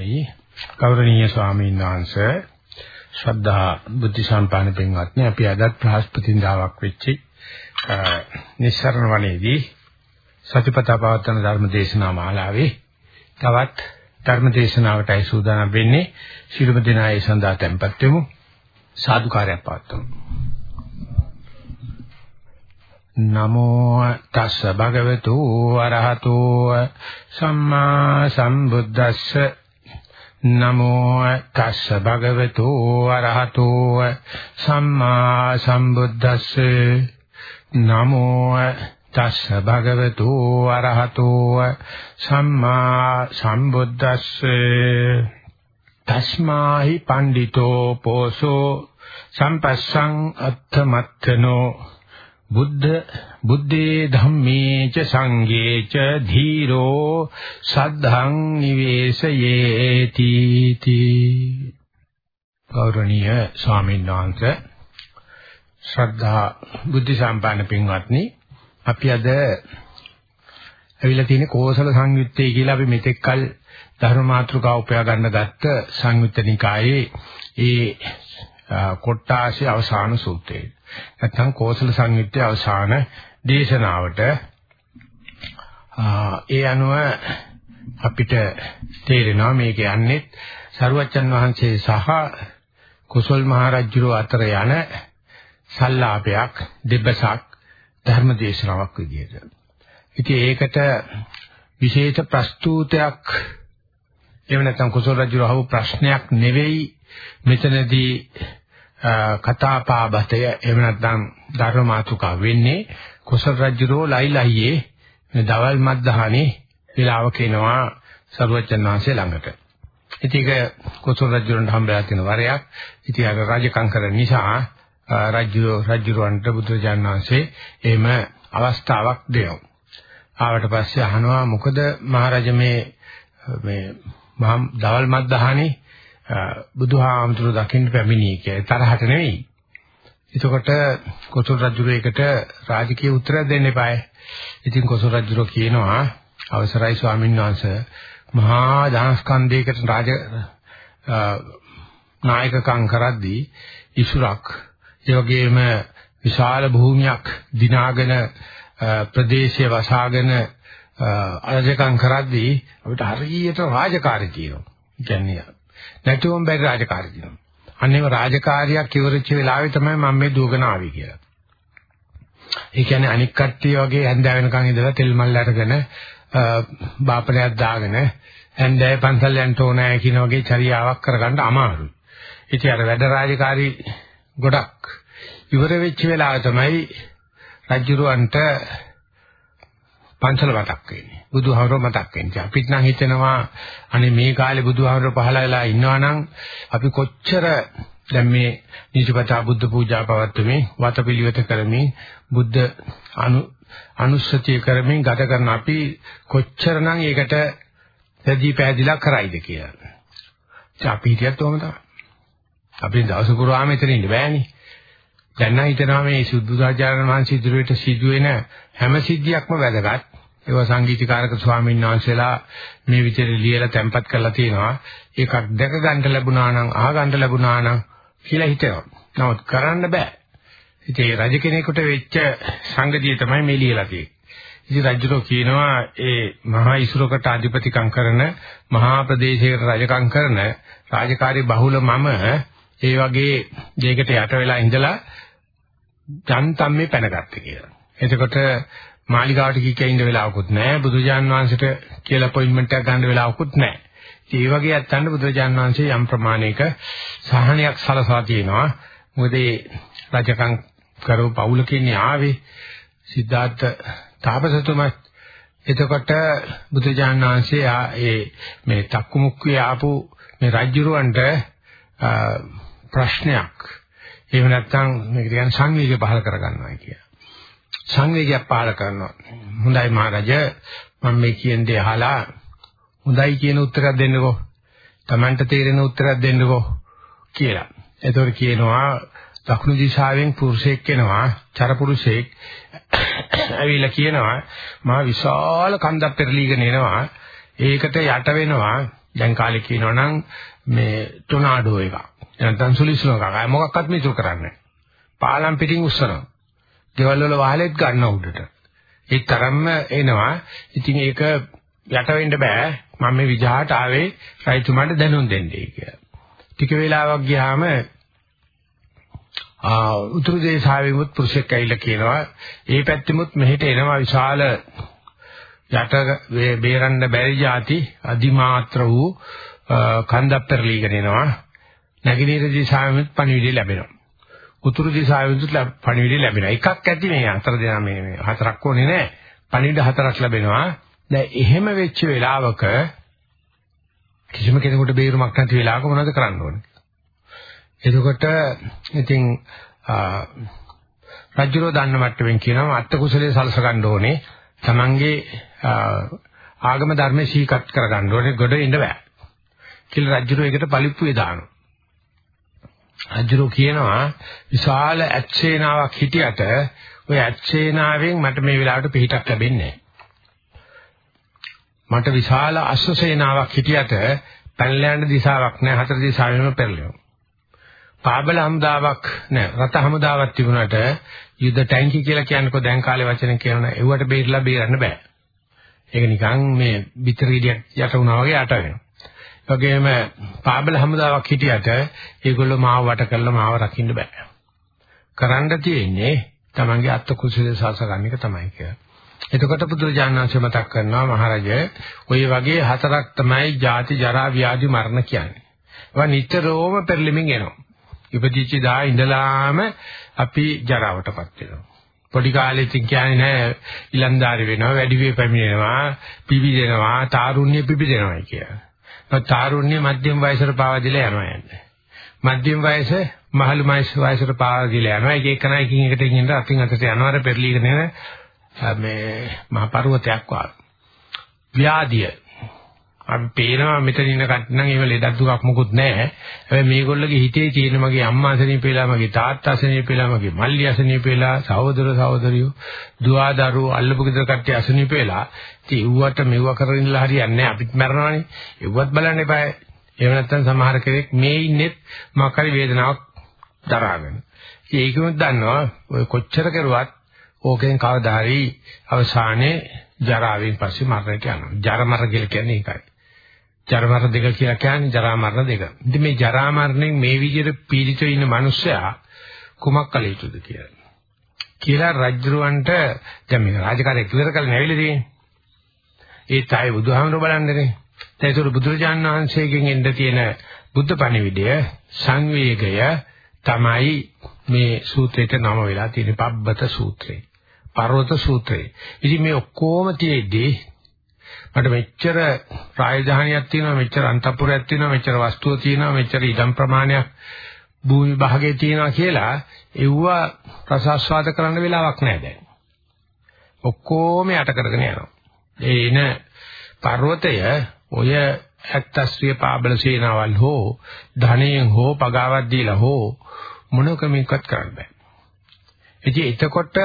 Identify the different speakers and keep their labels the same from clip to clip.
Speaker 1: අවසරයි. ගෞරවනීය ස්වාමීන් වහන්සේ ශ්‍රද්ධා බුද්ධ සම්පන්න පින්වත්නි අපි අදත් බ්‍රහස්පතින්දාවක් වෙච්චි. නිස්සරණ වනේදී සතිපතා පවත්වන ධර්ම දේශනා මාලාවේ තවත් ධර්ම දේශනාවටයි සූදානම් වෙන්නේ. ශිරුම දිනායේ සඳහා tempත් වෙමු. සාදුකාරයක් පවත්වමු. නමෝ තස්ස භගවතු අරහතෝ සම්මා සම්බුද්දස්ස නමෝ තස්ස භගවතු අරහතෝ සම්මා සම්බුද්දස්ස. නමෝ තස්ස භගවතු අරහතෝ සම්මා සම්බුද්දස්ස. තස්මාහි පණ්ඩිතෝ පෝසෝ සම්පස්සං අත්තමත්තනෝ. බුද්ධ බුද්දේ ධම්මේ ච සංඝේ ච ධීරෝ සද්ධං නිවේසයේති තී ගෞරවනීය ස්වාමීන් වහන්සේ ශ්‍රද්ධා බුද්ධ සම්පන්න පින්වත්නි අපි අද ඇවිල්ලා තියෙන කෝසල සංයුත්තේ කියලා අපි මෙතෙක්කල් ධර්ම මාතෘකාව උපයා ගන්න ගත්ත සංයුත්ත නිකායේ ඒ කොට්ටාසේ අවසාන සූත්‍රය. නැත්නම් කෝසල සංයුත්තේ අවසාන දේශනාවට ඒ අනුව අපිට තේරෙනවා මේක යන්නේ සරුවච්චන් වහන්සේ සහ කුසල් මහරජුරෝ අතර යන සල්ලාපයක් දෙබසක් ධර්ම දේශනාවක් විදිහට. ඉතින් ඒකට විශේෂ ප්‍රස්තුතයක් එහෙම නැත්නම් කුසල රජුරෝ අහපු ප්‍රශ්නයක් නෙවෙයි මෙතනදී කතාපාබතය එහෙම නැත්නම් ධර්ම මාතුකා වෙන්නේ කුසල රජුරෝ ලයිලයියේ දවල් මද්දහනේ විලාවක එනවා සරුවචන් වහන්සේ ළඟට. ඉතින් ඒක කුසල රජුරන්ට හම්බෙලා තියෙන වරයක්. ඉතින් අර රාජකම් කරන නිසා රජු රජුරවන්ට බුදුරජාණන් වහන්සේ එහෙම අවස්ථාවක් දෙනවා. ආවට පස්සේ අහනවා මොකද මහරජා මේ මේ දවල් මද්දහනේ බුදුහාමුදුරු දකින්න පැමිණියේ කියලා තරහට නෙවෙයි. එතකොට කොසල් රජුරේකට රාජකීය උත්තරයක් දෙන්න එපායි. ඉතින් කොසල් රජුරෝ කියනවා අවසරයි ස්වාමීන් වහන්සේ මහා ධනස්කන්ධයකට රාජ නායකකම් කරද්දී ඉසුරක් ඒ වගේම විශාල භූමියක් දිනාගෙන ප්‍රදේශය වසාගෙන අරජකම් කරද්දී අපිට හරියට රාජකාරී තියෙනවා. කියන්නේ නැතුවම බැරි රාජකාරී දිනවා. අන්නේම රාජකාරියක් ඉවරච්ච වෙලාවේ තමයි මම මේ දුවගෙන ආවේ කියලා. ඒ කියන්නේ අනික් කට්ටිය වගේ හැන්දෑ වෙනකන් ඉඳලා තෙල් මල් අරගෙන බාපණයක් දාගෙන හැන්දෑ පන්සල් යන්න ඕනෑ කියන වගේ චර්යාවක් කරගන්න අමාරුයි. ඉතින් අර වැඩ රාජකාරී ගොඩක් ඉවර වෙච්ච වෙලාව තමයි රජුරවන්ට පන්සල මතක් වෙන්නේ. බුදුහාමර මතක් වෙන්නේ. අපිට නම් හිතෙනවා අනේ මේ කාලේ බුදුහාමර පහළ වෙලා ඉන්නවා නම් අපි කොච්චර දැන් මේ නිජපතා බුද්ධ පූජා පවත්වමින් වතපිලිවෙත කරමින් බුද්ධ අනු අනුස්සතිය කරමින් ගත කරන අපි කොච්චරනම් ඒකට සැදී පැහැදිලා කරයිද කියලා. අපි හිතියත් ඔහම තමයි. අපි දවස පුරාම එතන ඉන්න බෑනේ. දැන් නම් හිතනවා මේ සුද්ධාචාර්ය වහන්සේ ඉදිරියට සිදුවෙන හැම සිද්ධියක්ම වැදගත්. ඒවා සංගීතකාරක ස්වාමීන් වහන්සේලා මේ විදිහට ලියලා තැම්පත් කරලා තියෙනවා. ඒකක් දැක ගන්න ලැබුණා නම් අහ ගන්න ලැබුණා නම් කියලා හිතනවා. නමුත් කරන්න බෑ. ඉතින් රජ කෙනෙකුට වෙච්ච සංගතිය තමයි මේ ලියලා තියෙන්නේ. ඉතින් රජුරෝ කියනවා ඒ මහා ඉසුරකට අධිපතිකම් කරන මහා ප්‍රදේශයකට රජකම් කරන රාජකාරී බහුල මම ඒ වගේ දෙයකට යට වෙලා ඉඳලා ජන්තම් මේ පැනගත්තේ කියලා. එතකොට මාලිගාවට කීකිය ඉන්න වෙලාවකුත් නැහැ. බුදුජාන් වහන්සේට කියලා අපොයින්ට්මන්ට් එකක් ගන්න වෙලාවකුත් නැහැ. ඒ වගේ ඇත්තන්ට බුදුජාන් වහන්සේ යම් ප්‍රමාණයක සහනයක් සලසා තියෙනවා. මොකද ඒ රජකම් කරව පවුලකින් ආවේ සිද්ධාර්ථ තාපසතුමා එතකොට බුදුජාන් වහන්සේ ඒ මේ තක්කුමුක්කේ ආපු මේ රජුරවන්ට ප්‍රශ්නයක් එහෙම නැත්නම් මේක කියන්නේ සංවේගය පහල කරගන්නවා කියලා. සංවේගයක් පහල කරනවා. හොඳයි මහරජ මම මේ කියන දේ අහලා හොඳයි කියන උත්තරයක් දෙන්නකෝ. Tamanට තේරෙන උත්තරයක් දෙන්නකෝ කියලා. එතකොට කියනවා දකුණු දිශාවෙන් පුරුෂයෙක් එනවා, චරපුරුෂයෙක් ඇවිල්ලා කියනවා මා විශාල කන්දක් පෙරලීගෙන එනවා. ඒකට යට වෙනවා දැන් කාලේ කියනවනම් මේ ටොනාඩෝ එක. නැත්නම් සුලිස්ලෝ එකක්. අය මොකක්වත් මිතුරු කරන්නේ පාලම් පිටින් උස්සනවා. ගෙවල් වල වහලෙත් ගන්න උඩට. ඒ තරම්ම එනවා. ඉතින් ඒක යට වෙන්න බෑ. මම මේ විජහාට ආවේ රයිතුමාට දැනුම් දෙන්නයි කියලා. ටික වෙලාවක් ගියාම ආ උතුරු දේශාවෙමුත් පුරුෂෙක් ඇවිල්ලා කියනවා ඒ පැත්තෙමුත් මෙහෙට එනවා විශාල යට බේරන්න බැරි જાති අදිමාත්‍ර වූ කන්දක් පෙරලීගෙන එනවා නැගිනීර දිශාවෙමුත් පණිවිඩය ලැබෙනවා උතුරු දිශාවෙමුත් පණිවිඩය ලැබෙනවා එකක් ඇති මේ අතර දෙනා මේ හතරක් ඕනේ නැහැ පණිවිඩ හතරක් ලැබෙනවා දැන් එහෙම වෙච්ච වෙලාවක කිසිම කෙනෙකුට බේරුමක් නැති වෙලාවක මොනවද කරන්න ඕනේ එතකොට ඉතින් රජුරෝ දන්න මට්ටමින් කියනවා අත්ත කුසලයේ සලස ගන්න ඕනේ. Tamange ආගම ධර්මයේ සීකත් කර ගන්න ඕනේ. ගොඩ ඉන්න බෑ. කියලා රජුරෝ ඒකට පලිප්පුවේ දානවා. රජුරෝ කියනවා විශාල ඇත්සේනාවක් හිටියට ওই ඇත්සේනාවෙන් මට මේ වෙලාවට පිහිටක් ලැබෙන්නේ මට විශාල අශ්වසේනාවක් හිටියට පැනලා යන දිශාවක් නැහැ හතර දිශාවෙම පෙරලෙනවා. පාබල හමුදාවක් නෑ රත හමුදාවක් තිබුණාට යුද්ධ ටැංකි කියලා කියනකො දැන් කාලේ වචන කියනවා ඒවට බේරලා බේරන්න බෑ. ඒක නිකන් මේ පිටරීඩියක් යට වුණා වගේ යට වෙනවා. ඒ වගේම පාබල හමුදාවක් හිටියට ඒගොල්ලෝ මාව වට කරලා මාව රකින්න බෑ. කරන්න තියෙන්නේ Tamange අත්ත කුසලයේ සාසගන්න එක තමයි කියලා. එතකොට බුදුරජාණන්සේ මතක් කරනවා මහරජා ඔය වගේ හතරක් තමයි ජාති ජරා ව්‍යාධි මරණ කියන්නේ. ඒවා නිතරම පෙරලිමින් එනවා. ඉපදිච්ච දා ඉඳලාම අපි ජරාවටපත් වෙනවා. පොඩි කාලේ ඉතින් කියන්නේ නෑ ඉලන්දාරි වෙනවා, වැඩි වේ පැමිණෙනවා, පිබිදෙනවා, තාරුණ්‍ය පිබිදෙනවා කියලා. ඒත් තාරුණ්‍ය මධ්‍යම වයසට පාවා දීලා යනවා යන්නේ. මධ්‍යම වයස මහලු වයසට පාවා දීලා යනවා. එක එකනයි එකින් එකට ඉන්න අතින් අතට යනවාර පෙරලීගෙන මේ මහ පර්වතයක් වගේ. ව්‍යාධිය අපි පේනවා මෙතන ඉන්න කට්ටිය නම් ඒව ලෙඩක් දුකක් මොකුත් නැහැ. හැබැයි මේගොල්ලෝගේ හිතේ තියෙන මගේ අම්මා අසනීපෙලා, මගේ තාත්තා අසනීපෙලා, මගේ මල්ලි අසනීපෙලා, සහෝදර සහෝදරියෝ, දුව දරුවෝ අල්ලපු ගෙදර කට්ටිය අසනීපෙලා. ඉතින් ඌවට මෙව්ව කරගෙන ඉන්න හරියන්නේ නැහැ. අපිත් මැරනවානේ. ඒවත් බලන්න එපා. එහෙම නැත්නම් සමහර කෙනෙක් මේ ඉන්නෙත් මොකක් හරි වේදනාවක් දරාගෙන. ඉතින් ඒකෙමුත් දන්නවා ඔය කොච්චර කරුවත් ඕකෙන් කවදා හරි අවසානයේ ජරාවෙන් පස්සේ මරණයට යනවා. ජර මර කියලා කියන්නේ ඒකයි. ජරා මරණ දෙක කියලා කියන්නේ ජරා මරණ දෙක. ඉතින් මේ ජරා මරණයෙන් මේ විදිහට පීඩිත ඉන්න මිනිස්සයා කුමක් කළ යුතුද කියලා. කියලා රජුරවන්ට දැන් මේ රාජකාරිය ඉවර කරලා නැවිලා තියෙන්නේ. ඒ තයි බුදුහාමර බලන්නනේ. ඒතර බුදුරජාණන් වහන්සේගෙන් එන්න තියෙන බුද්ධ පණිවිඩය සංවේගය තමයි මේ සූත්‍රයට නම වෙලා තියෙන පබ්බත සූත්‍රය. පර්වත සූත්‍රය. ඉතින් මේ ඔක්කොම තියේදී මට මෙච්චර රාජධානියක් තියෙනවා මෙච්චර අන්තපුරයක් තියෙනවා මෙච්චර වස්තුව තියෙනවා මෙච්චර ඉඩම් ප්‍රමාණයක් භූමි භාගයේ තියෙනවා කියලා එව්ව රසාස්වාද කරන්න වෙලාවක් නැහැ දැන්. ඔක්කොම යට කරගෙන යනවා. ඒ එන පර්වතය ඔය ඇත්තස්ත්‍රිය පාබල සේනාවල් හෝ ධනයෙන් හෝ පගාවක් දීලා හෝ මොනකමින්වත් කරන්න බෑ. ඉතින් එතකොට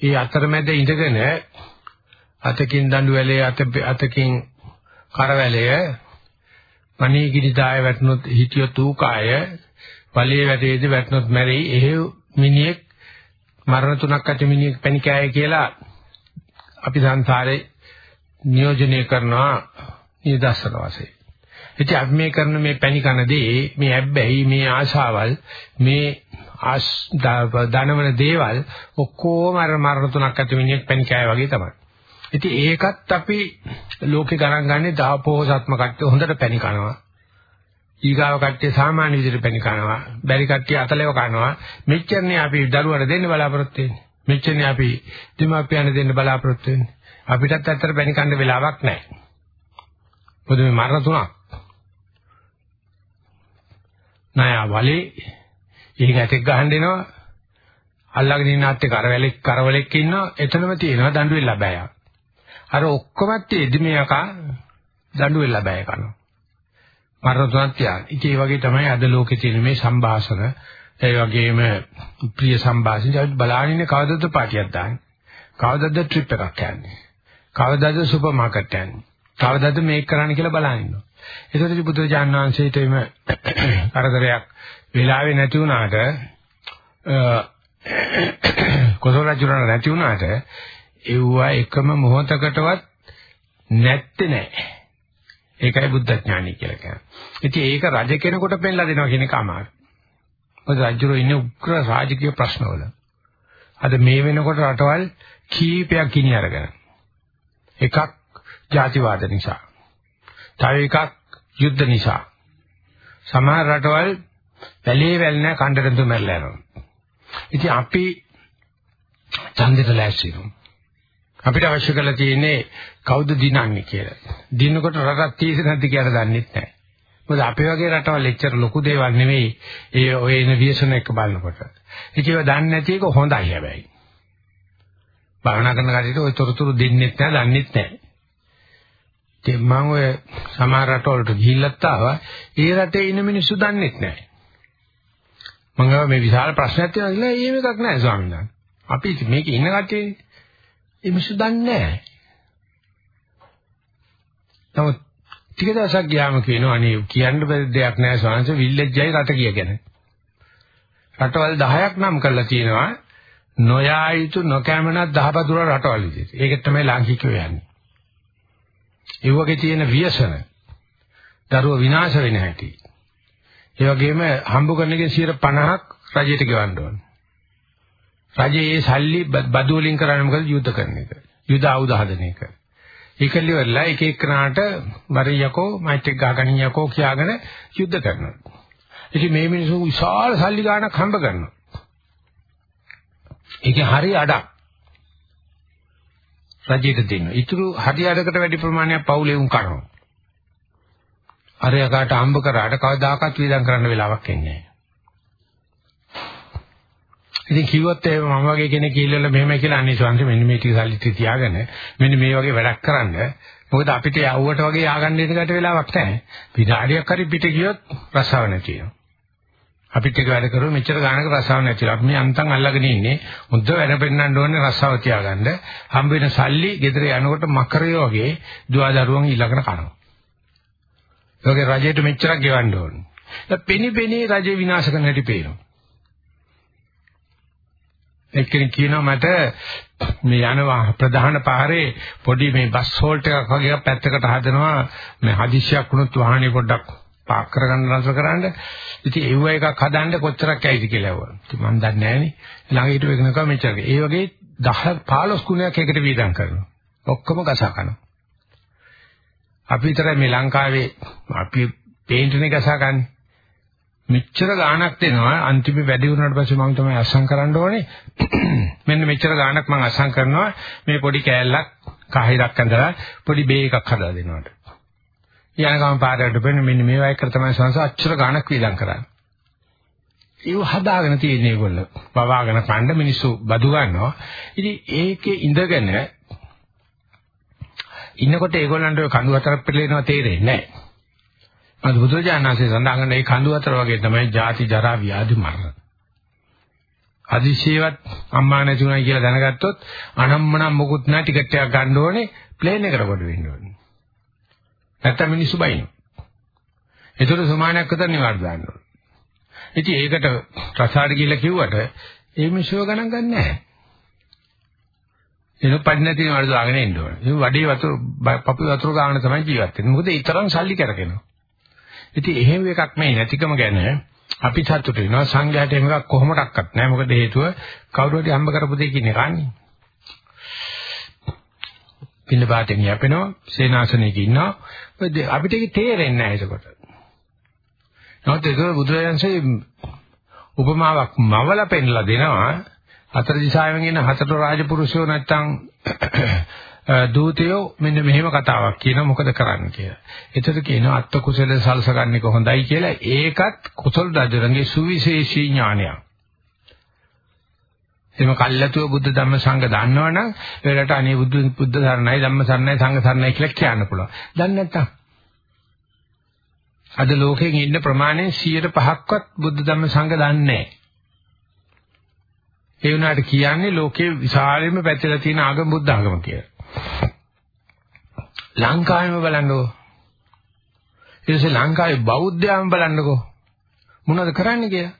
Speaker 1: ඒ අතරමැද ඉඳගෙන අතකින් දඬු වැලේ අත අතකින් කරවැලය මණීගිරි දාය වැටුනොත් හිටියොත් ඌකාය ඵලයේ වැටේද වැටුනොත් මැරෙයි එහෙව් මිනිහෙක් මරණ තුනක් ඇති මිනිහෙක් පැණිකෑය කියලා අපි සංසාරේ නියෝජනය කරනවා නිදර්ශන වශයෙන්. ඉතින් අපි මේ කරන මේ පැණි කනදී මේ හැබැයි මේ ආශාවල් මේ ආස් දනවන දේවල් ඔක්කොම අර මරණ තුනක් ඇති මිනිහෙක් පැණිකෑය වගේ තමයි. ඉතින් ඒකත් අපි ලෝකේ ගණන් ගන්නේ දාපෝසත්ම කට්ටිය හොඳට පැණි කනවා. ඊගාව කට්ටිය සාමාන්‍ය විදිහට පැණි කනවා. බැරි කට්ටිය අතලෙව කනවා. මෙච්චරනේ අපි දරුවන්ට දෙන්න බලාපොරොත්තු වෙන්නේ. මෙච්චරනේ අපි දෙමාපියන්ට දෙන්න බලාපොරොත්තු වෙන්නේ. අපිටත් ඇත්තට පැණි කන්න වෙලාවක් නැහැ. මොකද මේ මරණ තුනක්. නෑ වලේ ඉහින් ඇටෙක් ගහන්න එනවා. අල්ලගෙන ඉන්න අත්තේ කරවැලෙක් කරවලෙක් ඉන්නවා. එතනම තියෙනවා දඬුවෙන් ලැබෑ. අර ඔක්කොමත් එදිමියකා දඬු වෙලා බය කරනවා. මරණ තුනක් තියාන. ඉතින් ඒ වගේ තමයි අද ලෝකේ තියෙන මේ සංభాෂණ ඒ වගේම ප්‍රිය සංభాෂණ බලාගෙන ඉන්නේ කවදද පාටියක් දාන්නේ. කවදද ට්‍රිප් එකක් යන්නේ. කවදද සුපර් මාකට් යන්නේ. කවදද මේක කරන්න කියලා බලන් ඉන්නවා. ඒතරදී බුදුරජාණන් වහන්සේට එම කරදරයක් වෙලාවේ නැති වුණාට කොසල් රජුරණ නැති වුණාට ඒවා එකම මොහොතකටවත් නැත්තේ නෑ. ඒකයි බුද්ධ ඥානයි කියලා කියන්නේ. ඉතින් ඒක රජ කෙනෙකුට පෙන්ලා දෙනවා කියන එක අමාරුයි. මොකද රජුරෝ ඉන්නේ උග්‍ර රාජකීය ප්‍රශ්නවල. අද මේ වෙනකොට රටවල් කීපයක් ගිනි අරගෙන. එකක් ජාතිවාද නිසා. තව එකක් යුද්ධ නිසා. සමහර රටවල් පැලේ වැල් නැ කණ්ඩරතු මැරලා යනවා. ඉතින් අපි ඡන්දෙට ලෑස්ති වෙනවා. අපිට අවශ්‍ය කරලා තියෙන්නේ කවුද දිනන්නේ කියලා. දිනනකොට රටක් තියෙන්නේ නැද්ද කියලා දන්නේ නැහැ. මොකද අපේ වගේ රටවල් එච්චර ලොකු දේවල් නෙවෙයි ඒ ඔය එන විශේෂණ එක බලනකොට. ඒක ඒවා දන්නේ නැති එක හොඳයි හැබැයි. භාවනා කරන කටට ওই තොරතුරු දෙන්නෙත් නැහැ, දන්නෙත් නැහැ. ඉතින් මම ඔය සමහර රටවලට ගිහිල්ලත් ආවා. ඒ රටේ ඉන්න මිනිස්සු දන්නෙත් නැහැ. මම මේ විශාල ප්‍රශ්නයක් තියෙනවා කියලා එහෙම එකක් නැහැ ස්වාමීන් වහන්සේ. අපි මේක ඉන්න කට්ටියනේ. ඒ මිනිස්සු දන්නේ නැහැ. නමුත් ටික දවසක් ගියාම කියනවා අනේ කියන්න බැරි දෙයක් නැහැ ස්වාමීන් විල්ලෙජ්ජයි රට කියගෙන. රටවල් 10ක් නම් කරලා තියෙනවා නොයා යුතු නොකෑමනක් දහපතුර රටවල් විදිහට. ඒක තමයි ලාංකිකයෝ යන්නේ. ඒ වගේ තියෙන ව්‍යසන දරුව විනාශ වෙන හැටි. ඒ වගේම හම්බ කරන එකේ 50ක් රජයට ගෙවන්න ඕන. රජයේ ඒ සල්ලි බදු වලින් කරන්නේ මොකද යුද්ධ කරන එක. යුද ආයුධ හදන එක. ඒකලි වෙලා එක එක්කනාට බරියකෝ මයිට් එක ගහගනියකෝ කියාගෙන යුද්ධ කරනවා. ඉතින් මේ මිනිස්සු විශාල සල්ලි ගාණක් හම්බ කරනවා. ඒකේ හරි අඩක්. රජයට දෙනවා. ඊටු හරි අඩකට වැඩි ප්‍රමාණයක් පවුලේ උන් කරනවා. අරයකට හම්බ කරාට කවදාකවත් වේදම් කරන්න වෙලාවක් එන්නේ නැහැ. ඉතින් කිව්වොත් එහෙම මම වගේ කෙනෙක් කියලා මෙහෙමයි කියලා අනේ ස්වාමීන් මෙන්න මේ ටික සල්ලි ටික තියාගෙන මෙන්න මේ වගේ වැඩක් කරන්න. මොකද අපිට යවුවට වගේ ආගන්න දෙන්නකට වෙලාවක් නැහැ. විනාඩියක් හරි පිට ගියොත් රසාව නැති වෙනවා. අපිට එක වැඩ කරුවොත් මෙච්චර ගානක රසාව නැතිලා. අපි මේ අන්තම් අල්ලගෙන ඉන්නේ. මුද්ද වැඩ පෙන්නන්න ඕනේ රසාව තියාගන්න. හම්බ වෙන සල්ලි ගෙදර යනකොට මකරය වගේ දුවදරුවන් ඊළඟට කනවා. ඒකේ රජයට මෙච්චරක් ගෙවන්න ඕනේ. දැන් පෙනි පෙනී රජේ විනාශ කරන හැටි පේනවා. එක්කෙනෙක් කියනවා මට මේ යන ප්‍රධාන පාරේ පොඩි මේ බස් හෝල්ට් එකක් වගේ පැත්තකට හදනවා මේ හදිසියක් වුණොත් වාහනේ පොඩ්ඩක් පාක් කරගන්න රස කරන්න. ඉතින් ඒව එකක් හදන්න කොච්චරක් ඇයිද කියලා ඇහුවා. ඉතින් මම දන්නේ නැහනේ. ළඟ හිටු එකනකම මෙච්චර. ඒ වගේ 10 15 ගුණයක් එකට වීදම් කරනවා. ඔක්කොම ගසා කරනවා. අපි විතරයි මේ ලංකාවේ අපි පේන්ට්නේ ගසා ගන්නේ. මෙච්චර ගාණක් දෙනවා අන්තිමේ වැඩි වුණාට පස්සේ මම තමයි අස්සම් කරන්න ඕනේ මෙන්න මෙච්චර ගාණක් මම අස්සම් කරනවා මේ පොඩි කෑල්ලක් කහිරක් ඇඳලා පොඩි බේ එකක් හදලා දෙනවට යනකම් පාරකට වෙන්නේ මෙන්න මේ වගේ කර තමයි සංස අච්චර ගාණක් වීදම් කරන්නේ ඒව හදාගෙන තියෙන ඒගොල්ලෝ පවාගෙන කණ්ඩ මිනිස්සු බදු ගන්නවා ඉතින් ඒකේ ඉඳගෙන ඉන්නකොට ඒගොල්ලන්ට කඳු හතරක් පිළිෙනවා තේරෙන්නේ නැහැ අද බුදුරජාණන්සේ සඳහන් කරන මේ කඳු අතර වගේ තමයි ජාති ජරා ව්‍යාධි මරණ. අදිශේවත් අම්මා නැතුණයි කියලා දැනගත්තොත් අනම්මනම් මොකුත් නැහැ ටිකට් එකක් ගන්න ඕනේ ප්ලේන් එකට කොට වෙන්න ඕනේ. නැත්තම් මිනිස්සු බයිනවා. ඒතර සමානයක් විතර නිවාඩු දාන්න ඕනේ. ඉතින් ඒකට රසාර කියලා කිව්වට ඒ මිනිස්සුව ගණන් ගන්න නැහැ. ඒක පඩි නැති නිවාඩු දාගෙන ඉන්න ඕනේ. මේ වඩේ වතුර පපු වතුර ගන්න තමයි ජීවත් වෙන්නේ. මොකද ඒ තරම් සල්ලි කරගෙනවා. ඉතින් එහෙම එකක් මේ නැතිකම ගැන අපි සතුටු වෙනවා සංඝයාට එහෙම එකක් කොහොමඩක්වත් නැහැ මොකද හේතුව කවුරු හරි හම්බ කරපු දෙයක් ඉන්නේ කන්නේ පින්න පාටෙන් යපෙනවා සේනාසනෙක ඉන්නවා අපිට ඒක තේරෙන්නේ නැහැ ඒකට නමුත් ඒක බුදුරජාන්සේ උපමාවක් මවල පෙන්ලා දෙනවා හතර දිශාවෙන් එන හතර රාජපුරුෂයෝ නැත්තම් දූතයෝ මෙන්න මෙහෙම කතාවක් කියනවා මොකද කරන්න කියලා. එතකොට කියනවා අත්ත කුසල සල්සගන්නේ කොහොඳයි කියලා. ඒකත් කුසල රජරංගේ සුවිශේෂී ඥානයක්. එimhe කල්ැතුව බුද්ධ ධම්ම සංඝ දන්නවනම් ඒකට අනේ බුද්ධ බුද්ධ සරණයි ධම්ම සරණයි සංඝ සරණයි කියලා කියන්න පුළුවන්. දන්නේ නැත්තම් අද ලෝකෙන් ඉන්න ප්‍රමාණය 105ක්වත් බුද්ධ ධම්ම සංඝ දන්නේ නැහැ. ඒ වුණාට කියන්නේ ලෝකේ විශාලයෙන්ම පැතිරලා තියෙන ආගම බුද්ධ ආගම කියලා. ලංකාවෙම බලන්නකො. ඊට පස්සේ ලංකාවේ බෞද්ධයන් බලන්නකෝ. මොනවද කරන්නේ කියලා.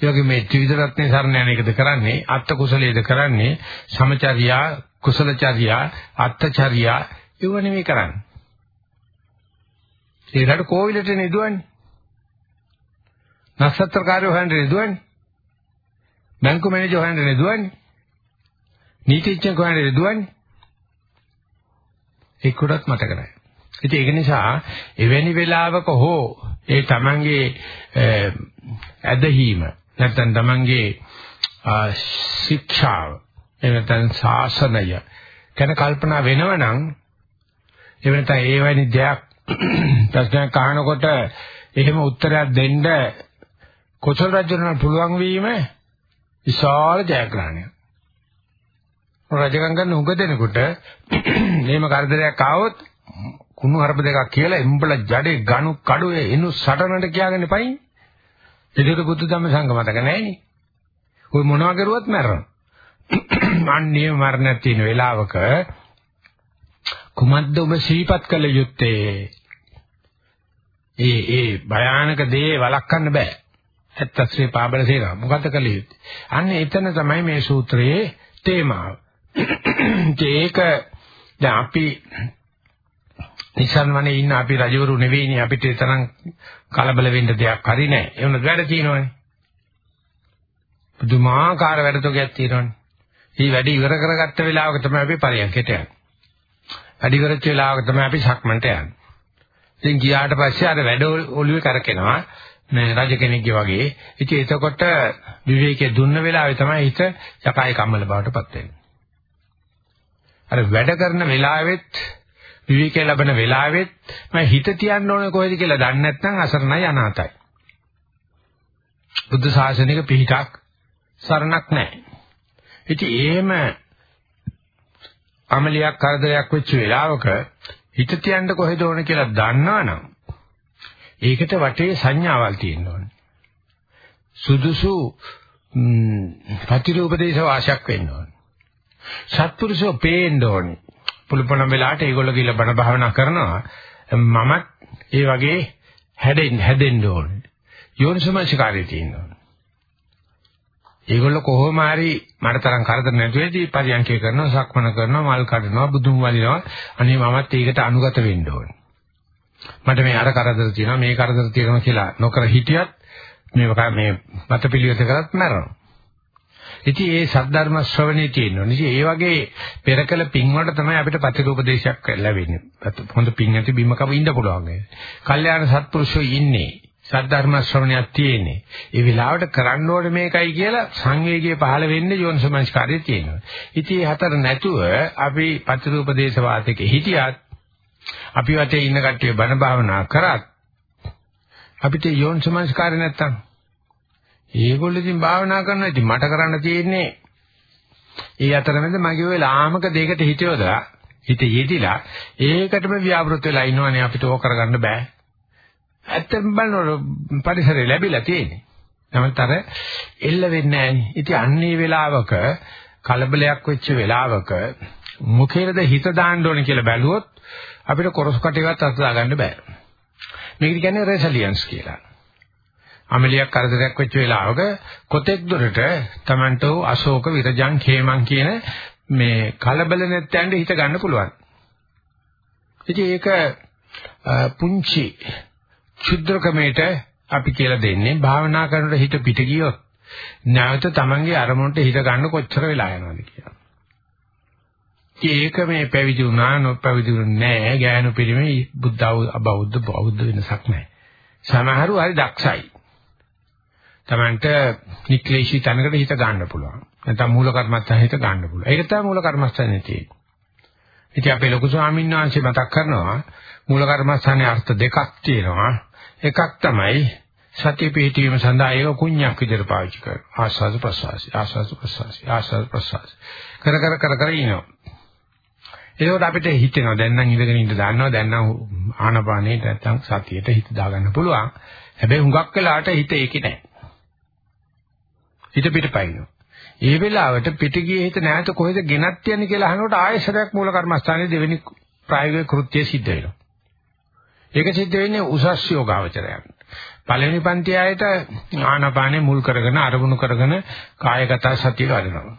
Speaker 1: ඒ වගේ මේ ත්‍රිවිධ රත්නේ සරණ යන එකද කරන්නේ අත්ත කුසලයේද කරන්නේ සමචර්යා කුසලචර්යා අත්තචර්යා ඒව නෙමෙයි කරන්නේ. ඒකට කෝවිලට නෙදුවන්නේ. නක්ෂත්‍රකාරයෝ හොයන්නේ නෙදුවන්නේ. බැංකු මැනේජර් හොයන්නේ නෙදුවන්නේ. නීතිඥයෙක් හොයන්නේ නෙදුවන්නේ. ඒකටත් මතක නැහැ. ඉතින් ඒක නිසා එවැනි වෙලාවක හෝ ඒ තමන්ගේ ඇදහිීම නැත්නම් තමන්ගේ ශික්ෂාව එනතන් ශාසනය ගැන කල්පනා වෙනවනම් එවනත ඒ වැනි දෙයක් ප්‍රශ්නයක් අහනකොට එහෙම උත්තරයක් දෙන්න කොසල් රජුණන් පුළුවන් වීම විශාල ජයග්‍රහණයක්. රජකම් කරන උග දෙනකොට මේම කරදරයක් ආවොත් කුණු හරප දෙකක් කියලා එම්බල ජඩේ ගණු කඩුවේ එනු සටනට කියාගෙන පයින්. ඒකට බුදු දහම සංග මතක නැහැනේ. ඔය මොනවා කරුවත් මැරෙනවා. අන්නේ මරණයක් තියෙන වෙලාවක කුමද්ද ඔබ සිහිපත් කළ යුත්තේ? ඒ ඒ භයානක දේ වළක්වන්න බෑ. ඇත්තස්සේ පාබල සේනා මොකද කළ යුත්තේ? අන්න එතන තමයි මේ සූත්‍රයේ තේමාව. ඒක දැන් අපි නිසන්වනේ ඉන්න අපි රජවරු නෙවෙයිනේ අපිට තරම් කලබල වෙන්න දෙයක් හරි නෑ. ඒ වුණත් වැඩ තියෙනවනේ. පුදුමාකාර වැඩතොගයක් තියෙනවනේ. මේ වැඩ ඉවර කරගත්ත වෙලාවක තමයි අපි පරියන්කයට යන්නේ. වැඩ ඉවරච්ච වෙලාවක තමයි අපි සක්මන්ට යන්නේ. ඉතින් ගියාට පස්සේ අර වැඩ ඔළුවේ කරකිනවා මේ රජ කෙනෙක්ගේ වගේ. ඉතින් එතකොට විවේකයේ දුන්න වෙලාවේ තමයි හිත යකයි කම්මල බවටපත් වෙන්නේ. අර වැඩ කරන වෙලාවෙත් විවේකයේ ලැබෙන වෙලාවෙත් මම හිත තියන්න ඕනේ කොහෙද කියලා දන්නේ නැත්නම් අසරණයි අනාතයි. බුද්ධ ශාසනික පිහිටක් සරණක් නැහැ. ඉතින් එහෙම අමලියක් කරදරයක් වෙච්ච වෙලාවක හිත තියන්න කොහෙද ඕන කියලා දන්නවනම් ඒකට වටේ සංඥාවල් තියෙන්න ඕනේ. සුදුසු ප්‍රතිරූපදේශ වාසයක් වෙන්න ඕනේ. සත්පුරුෂෝ පේන්න ඕනේ. පුළුපොණ වෙලාවට ඒගොල්ලෝ කියලා බණ භාවනා කරනවා. මමත් ඒ වගේ හැදෙන්න හැදෙන්න ඕනේ. යෝනිසමංසකාරී තියෙන්න ඕනේ. ඒගොල්ලෝ කොහොම හරි මට තරම් කරදර නැතුවේදී පරියන්කේ කරනවා සක්මන කරනවා මල් කඩනවා බුදුන් වලිනවා අනේ මමත් ඒකට අනුගත වෙන්න ඕනේ මට මේ අර කරදර තියෙනවා මේ කරදර තියෙනවා කියලා නොකර හිටියත් මේ මේ මතපිලියත කරත් මරනවා ඉතින් ඒ සද්ධර්ම ශ්‍රවණේ තියෙනවා. ඉතින් ඒ වගේ පෙරකල පින් වලට තමයි අපිට ප්‍රතිරූපදේශයක් ලැබෙන්නේ. හොඳ පින් ඇති බිමක ඉන්න පුළුවන්. කල්යාණ සත්පුරුෂෝ ඉන්නේ. සද්ධර්ම ශ්‍රවණයක් තියෙන්නේ. ඒ වෙලාවට කරන්න ඕනේ මේකයි කියලා සංවේගය පහළ වෙන්නේ යෝනිසමංස්කාරය තියෙනවා. ඉතින් හතර නැතුව අපි පතිරූපදේශ වාසිකේ හිටියත් අපි වටේ ඉන්න කට්ටිය බණ භාවනා කරත් අපිට යෝනිසමංස්කාරය නැත්තම් ඒගොල්ලෝ ඉතින් භාවනා කරනවා ඉතින් මට කරන්න තියෙන්නේ ඒ අතරමැද මගේ ওই ලාමක දෙයකට හිතියොදලා හිත යෙදිලා ඒකටම ව්‍යාපෘත වෙලා ඉන්නවනේ අපිට ඕක කරගන්න බෑ ඇත්තම බලනකොට පරිසරය ලැබිලා තියෙන්නේ. නමුත් අර එල්ල වෙන්නේ නැහැ. ඉතින් අන්නේ වෙලාවක කලබලයක් වෙච්ච වෙලාවක මුඛේද හිත දාන්න ඕනේ කියලා බැලුවොත් අපිට කොරස් කටේවත් අත්දා ගන්න බෑ. මේක කියන්නේ රෙසිලියන්ස් කියලා. අමලියක් කරදරයක් වෙච්ච වෙලාවක කොතෙක් දුරට Tamanto අශෝක විරජං khේමං කියන මේ කලබල නැත්නම් හිත ගන්න පුළුවන්. ඉතින් ඒක පුංචි ක්ෂුද්‍රකමේට අපි කියලා දෙන්නේ භාවනා කරනකොට හිත පිට ගියොත් නැවත තමන්ගේ අරමුණට හිත ගන්න කොච්චර වෙලා යනවද කියලා. ඒක මේ පැවිදි වුණා නොපැවිදි නෑ ගෑනු පිරිමේ බුද්ධ අබෞද්ධ බෞද්ධ වෙනසක් නෑ. සමහරු හරි දක්ෂයි. තමන්ට නික්ලේශී තැනකට හිත ගන්න පුළුවන්. නැත්නම් මූල කර්මස්ථාන හිත ගන්න පුළුවන්. ඒක තමයි මූල කර්මස්ථානේ තියෙන්නේ. ඉතින් අපේ ලොකු ස්වාමීන් වහන්සේ මතක් කරනවා මූල කර්මස්ථානේ අර්ථ දෙකක් තියෙනවා. එකක් තමයි සතිය පිහිටීම සඳහා ඒක කුණ්‍යක් විදිහට පාවිච්චි කරනවා. ආස්වාද ප්‍රසවාසි ආස්වාද ප්‍රසවාසි ආස්වාද ප්‍රසවාසි කර කර කර කර ඉනවා. ඒකෝට අපිට හිතෙනවා දැන් නම් ඉඳගෙන ඉඳ දාන්නවා දැන් නම් ආනපානේ නැත්තම් සතියට හිත දාගන්න පුළුවන්. හැබැයි හුඟක් වෙලාට හිත ඒකේ නැහැ. හිත පිටපයින්නවා. ඒ වෙලාවට පිටිගියේ හිත නැවත කොහෙද ගෙනත් යන්නේ කියලා අහනකොට ආයෙසරයක් මූල කර්මස්ථානයේ දෙවෙනි ප්‍රායෝගික කෘත්‍යය සිද්ධ වෙනවා. ඒක සිද්ධ වෙන්නේ උසස් යෝගාවචරයන්. පළවෙනි පන්ති ආයත ආනාපානේ මුල් කරගෙන අරමුණු කරගෙන කායගත සතිය වඩනවා.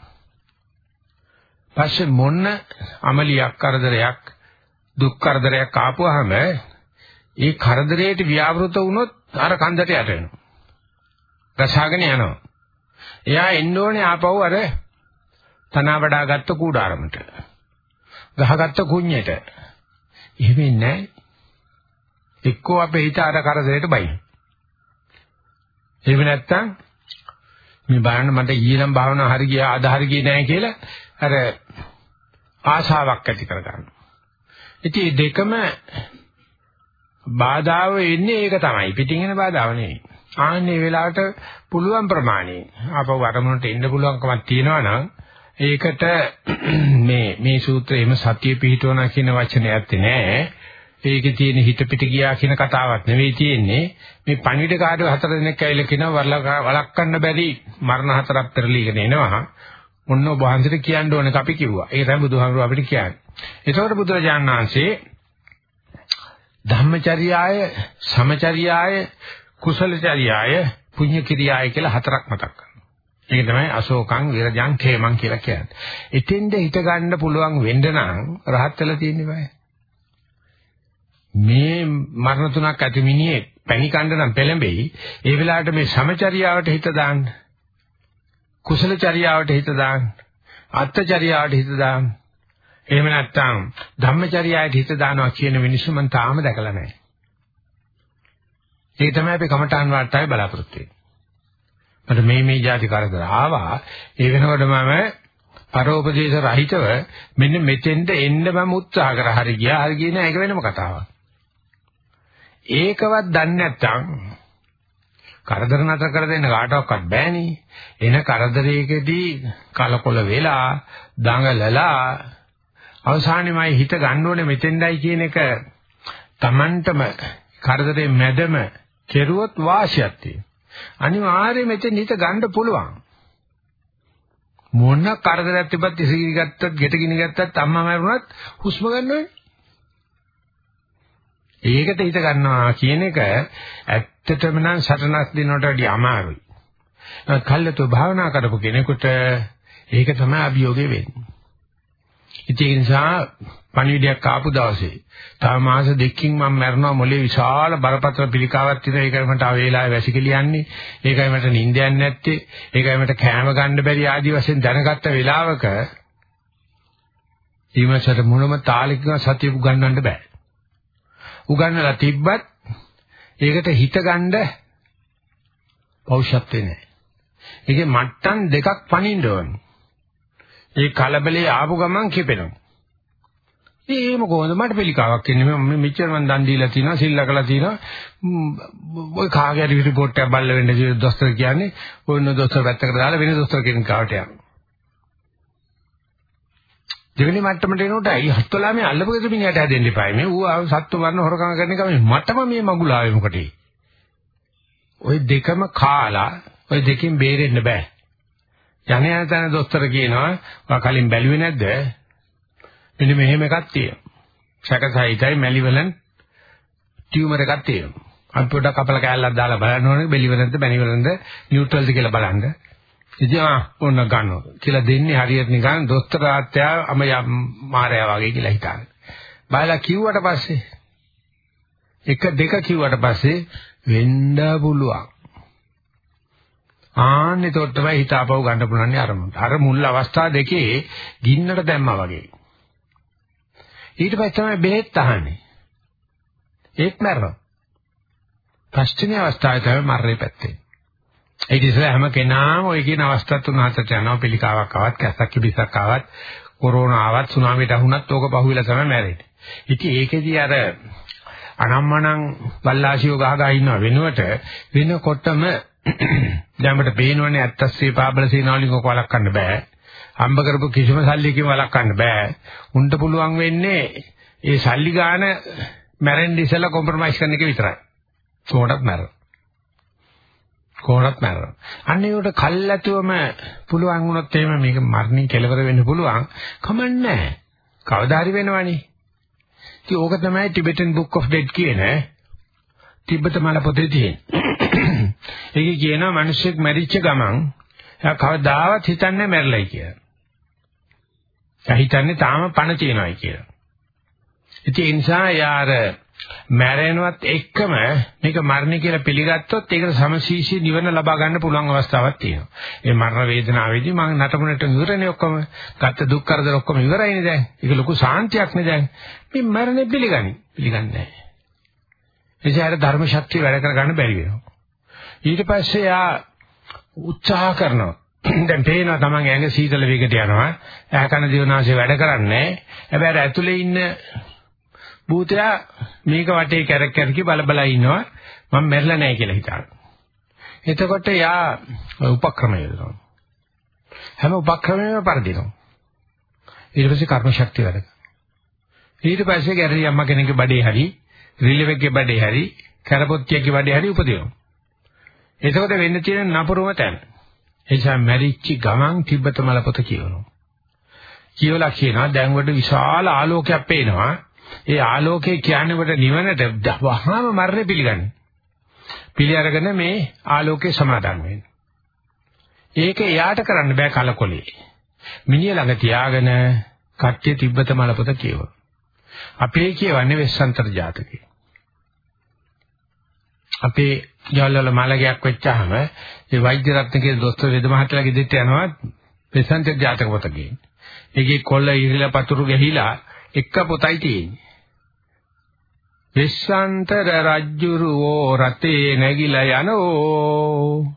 Speaker 1: පස්සේ මොන්න අමලියක් කරදරයක් දුක් කරදරයක් ආපුවාම ඒ කරදරයට ව්‍යාවෘත වුණොත් අර කන්දට යට වෙනවා. රසාගෙන යනවා. එයා එන්න ඕනේ ආපහු අර තනවා වඩාගත්ත කූඩාරමට. ගහගත්ත කුඤ්ඤයට. එහෙම ඉන්නේ එක්කෝ අපේ හිත අර කරදරයට බයි. එහෙම නැත්තම් මේ බලන්න මට ඊළඟ භාවනාව හරි ගියා අද හරි ගියේ නැහැ කියලා අර ආශාවක් ඇති කරගන්නවා. ඉතින් දෙකම බාධාව එන්නේ ඒක තමයි. පිටින් එන බාධාව නෙවෙයි. ආන්නේ වෙලාවට පුළුවන් ප්‍රමාණය ආපහු අරමුණට එන්න පුළුවන්කමක් තියෙනවා නම් ඒකට මේ මේ සූත්‍රයේම සතිය පිහිටවනා කියන වචනේ ඇත්තේ නෑ. ඒකේ තියෙන හිත පිට ගියා කියන කතාවක් නෙවෙයි තියෙන්නේ. මේ පණිවිඩ කාර්ය හතර දිනක් ඇවිල්ලා කියනවා වලක්වන්න බැරි මරණ හතරක් පෙරලීගෙන එනවා. ඔන්න ඔබ වහන්සේට කියන්න ඕනේ අපි කිව්වා. ඒ තමයි බුදුහාමුදුරුවෝ අපිට කියන්නේ. ඒතකොට බුදුරජාණන් වහන්සේ ධම්මචර්යාය, සමචර්යාය, කුසලචර්යාය, පුඤ්ඤකිරියාය කියලා හතරක් මතක් කරනවා. ඒක තමයි අශෝකං විරජං ඛේමං කියලා කියන්නේ. එතෙන්ද හිත ගන්න පුළුවන් වෙන්න නම් රහත් වෙලා තියෙන්නේ බෑ. මේ මරණ තුනක් ඇති මිනිහෙක් පැණි කන්න නම් පෙළඹෙයි. ඒ වෙලාවට මේ සමචර්යාවට හිත දාන්න. කුසල චර්යාවට හිත දාන්න. අත්චර්යාවට හිත දාන්න. එහෙම නැත්නම් ධම්මචර්යාවට හිත දානවා කියන මිනිස්සු මම තාම දැකලා නැහැ. ඒක තමයි අපි කමඨාන් වාර්තාවේ බලාපොරොත්තු වෙන්නේ. මට මේ මේ જાති කරදර ආවා. ඒ වෙනකොට මම පරෝපදේශ රහිතව මෙන්න මෙතෙන්ට එන්න මම උත්සාහ කරා. හරි ගියා. හරි ගියේ නෑ. ඒක වෙනම කතාවක්. ඒකවත් දන්නේ නැත්නම් කරදර නැතර කර දෙන්න කාටවත් බෑනේ. එන කරදරයකදී කලකොල වෙලා දඟලලා අවසානයේමයි හිත ගන්න ඕනේ මෙතෙන්දයි කියන එක Tamanටම කරදරේ මැදම කෙරුවොත් වාසියක් තියෙනවා. අනිවාර්යයෙන් මෙතෙන් හිත ගන්න පුළුවන්. මොන කරදරයක් තිබ්බත් ඉසිරි ගත්තත්, ගෙට ගිනි ගත්තත්, අම්මා මරුණත් හුස්ම ගන්න ඕනේ. ඒකට හිත ගන්නවා කියන එක ඇත්තටම නම් සටනක් දෙනවට වඩා අමාරුයි. කල්යතු භාවනා කරපු කෙනෙකුට ඒක තමයි අභියෝගය වෙන්නේ. ඉතින් ඒ නිසා පණිවිඩයක් ආපු දවසේ තව මාස දෙකකින් මම මැරෙනවා මොලේ විශාල බරපතල පිළිකාවක් තියෙනවා ඒකයි මට ආ වේලාවේ වැසිකිලි යන්නේ ඒකයි මට නිින්ද යන්නේ නැත්තේ ඒකයි මට කෑම ගන්න බැරි ආදි වශයෙන් දැනගත්ත වෙලාවක ඊමසට මොනම තාලෙකින් සතිය උගන්වන්න බෑ උගන්වලා තිබ්බත් ඒකට හිත ගන්න පෞෂත්වේ නැහැ. ඒකේ මට්ටම් දෙකක් පනින්න ඕනේ. ඒ කලබලේ ආපු ගමන් කිපෙනවා. ඒම කොහොමද මට පිළිකාවක් එන්නේ මම මෙච්චර මං දන් දීලා තිනවා සිල්ලා තිනවා ඔය කාගේ හරි රිපෝට් එකක් බල්ල වෙන්න කියලා දොස්තර කියන්නේ ඔන්න දොස්තර පැත්තකට දාලා වෙන දොස්තර කෙනෙක් කාට යනවා දෙවෙනි මට්ටමට එනකොට අයි හත්වලා මේ අල්ලපු ගෙදර මිනිහට හැදෙන්න එපායි. මේ ඌ සත්තු මරණ හොරකම් කරන එක මේ මටම මේ මගුල ආවේ මොකටේ? ওই දෙකම කාලා ওই දෙකෙන් බේරෙන්න බෑ. යන යන තැන දොස්තර කියනවා "ඔයා කලින් බැලුවේ නැද්ද?" මෙන්න මෙහෙම එකක් තියෙනවා. සැකසහිතයි මැලිවලන් ටියුමර් එකක් තියෙනවා. අපි පොඩ්ඩක් කපල කෑල්ලක් දාලා බලන්න ඕනේ බෙලිවලන්ද බැනිවලන්ද නියුට්‍රල්ද කියලා බලන්න. ඉතින් ආ ඕන ගන්නවා කියලා දෙන්නේ හරියට නිකන් දොස්තර ආත්‍යා අම මාරයා වගේ කියලා හිතාගෙන. බයලා කිව්වට පස්සේ එක දෙක කිව්වට පස්සේ වෙන්න පුළුවන්. ආන්නේ තොත් තමයි හිතාපව ගන්න පුළුවන් අරමුණට. අර මුල් අවස්ථා දෙකේ ගින්නට දැම්මා වගේ. ඊට පස්සේ තමයි බෙහෙත් අහන්නේ. ඒත් මැරෙනවා. පස්වෙනි අවස්ථාවේ තමයි මරණය පැත්තේ. ඒක ඉස්සෙල්ලා හැම කෙනාම ওই කියන අවස්ථා තුන හතරට යනවා පිළිකාවක් ආවත් කැස්සක් කිබිසක් ආවත් කොරෝනා ආවත් සුනාමියට අහුණත් ඕක පහුවිලා තමයි මැරෙන්නේ. ඉතින් ඒකෙදී අර අනම්මනම් බල්ලාසියෝ ගහ ගහ ඉන්නව වෙනුවට වෙනකොටම දැන් අපිට පේනවනේ ඇත්තස්සේ පාබල සීනාවලින් ඔක වළක්වන්න බෑ. හම්බ කරපු කිසිම සල්ලියකින් වළක්වන්න බෑ. උන්ට පුළුවන් වෙන්නේ ඒ සල්ලි ගාන මැරෙන්න ඉස්සෙල්ලා කොම්ප්‍රොමයිස් කරන එක විතරයි. කොහොමදත් මැරෙනවා. කොහොමවත් මැරෙනවා. අන්න ඒකට කල්ැතුවම පුළුවන් වුණොත් එහෙම මේක මරණින් කෙලවර වෙන්න පුළුවන්. කමන්නේ නැහැ. කවදා හරි වෙනවනේ. ඉතින් ඕක තමයි Tibetan Book of Dead කියන තිබ්බත මල පොතේ තියෙන්නේ. ඒකේ කියනවා මිනිස්සෙක් මැරිච්ච ගමන් එයා කවදාවත් හිතන්නේ මැරලයි කියලා. එයා හිතන්නේ තාම පණ තියෙනවායි කියලා. ඉතින් ඒ නිසා යාර මැරෙනවත් එක්කම මේක මරණය කියලා පිළිගත්තොත් ඒකට සමශීෂී නිවන ලබා ගන්න පුළුවන් අවස්ථාවක් තියෙනවා. ඒ මරණ වේදනාවේදී මම නටමුනට ඉවරනේ ඔක්කොම. ගත්ත දුක් කරදර ඔක්කොම ඉවරයිනේ දැන්. ඒක ලොකු සාන්තියක් නේ දැන්. මේ මරණය පිළිගනි. පිළිගන්නේ නැහැ. එසේර ධර්ම ශක්තිය වැඩ කර ගන්න බැරි වෙනවා. ඊට පස්සේ යා උත්සාහ කරනවා. දැන් පේනවා Taman ඇඟ සීතල වේගට යනවා. ඇහ කන දිවනාශය වැඩ කරන්නේ. හැබැයි ඇතුලේ ඉන්න භූතයා මේක වටේ කැරක් කැරකි බල බල ඉන්නවා. මම මැරිලා නැහැ කියලා හිතනවා. එතකොට යා උපක්‍රම යොදනවා. හැම උපක්‍රමයක්ම පරදිනවා. ඊට පස්සේ කර්ම ශක්තිය වැඩ කරනවා. ඊට පස්සේ ගැරඩි අම්මා කෙනෙක්ගේ බඩේ හරි රිලෙවෙක්ගේ බඩේ හරි කරපොත්තියගේ බඩේ හරි උපදිනවා. එතකොට වෙන්න තියෙන නපුරුම තැන. ඒ නිසා මැරිච්ච ගමන් තිබ්බත මලපොත කියවනවා. කියවලා කියනවා දැන් වඩ විශාල ආලෝකයක් පේනවා. ඒ ආලෝකය කියන්නේ කොට නිවනට වහාම මරණය පිළිගන්නේ. පිළි අරගෙන මේ ආලෝකේ සමාදන් වෙන්න. ඒක එයාට කරන්න බෑ කලකොලේ. මිනිහ ළඟ තියාගෙන කට්ටිය තිබ්බත මලපොත කියව. අපේ කියවන්නේ වෙස්සන්තර ජාතකේ. අපේ යාළුවල මලගයක් වෙච්චාම ඒ වෛද්‍ය රත්නකේ දොස්තර වේද මහත්තයාගේ ගෙදරට යනවා වෙස්සන්තර ජාතක පොත ගේන්න. ඒකේ කොල්ල ඉහිලා පතුරු ගහිලා එක පොතයි තියෙන්නේ. විශ්වන්තර රජ්ජුරුවෝ රතේ නැගිලා යනෝ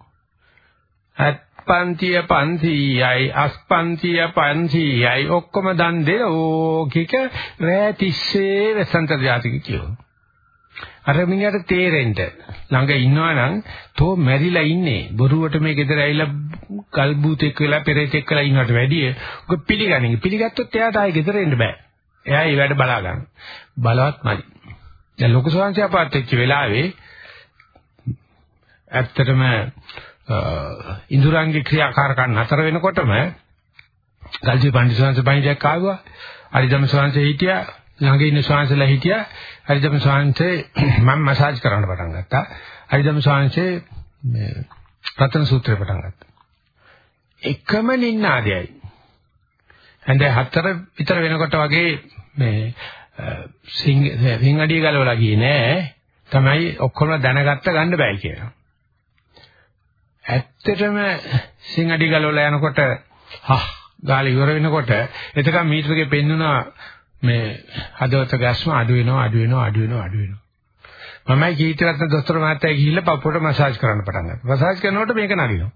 Speaker 1: අත්පන්තිය පන්තියයි අස්පන්තිය පන්තියයි ඔක්කොම දන් දෙනෝ කික රෑ තිස්සේ විශ්වන්තර ජාතික කියෝ අර මිනිහට තේරෙන්න. ළඟ ඉන්නවනම් තෝ මැරිලා ඉන්නේ. බොරුවට මේ ගෙදර ඇවිල්ලා ගල්බූතෙක් වෙලා පෙරේතෙක් වෙලා ඉන්නවට වැඩිය ඔක පිළිගන්නේ. පිළිගත්තොත් එයාට ආයේ ගෙදර එන්න බෑ. එයා ඒ වැඩ බලා ගන්න. බලවත්මයි දැන් ලොකු සංසය පාත් වෙච්ච වෙලාවේ ඇත්තටම ඉන්ද්‍රාංගික ක්‍රියාකාරකම් නතර වෙනකොටම ගල්ජි පඬිස්සංශ පණිජයක් ආවා. හරිදම ස්වාංශේ හිටියා. ළඟ ඉන්න ස්වාංශලා හිටියා. හරිදම ස්වාංශේ මම මසාජ් කරන්න පටන් ගත්තා. හරිදම ස්වාංශේ මේ රතන සූත්‍රය පටන් ගත්තා. එකම නින්නාදයයි. හන්ද හතර විතර වෙනකොට වගේ මේ සිංහඩිය ගලවලා ගියේ නෑ. තමයි ඔක්කොම දැනගත්ත ගන්න බෑ කියලා. ඇත්තටම සිංහඩිය ගලවලා යනකොට හා ගාල ඉවර වෙනකොට එතකන් මීටරකේ පෙන්නුනා මේ හදවත ගැස්ම අඩු වෙනවා අඩු වෙනවා අඩු වෙනවා අඩු වෙනවා. මමයි කීර්තිරත්න දොස්තර මහත්තයා ගිහිල්ලා පපුවට මසාජ් කරන්න පටන් ගත්තා. මසාජ් කරනකොට මේක නගිනවා.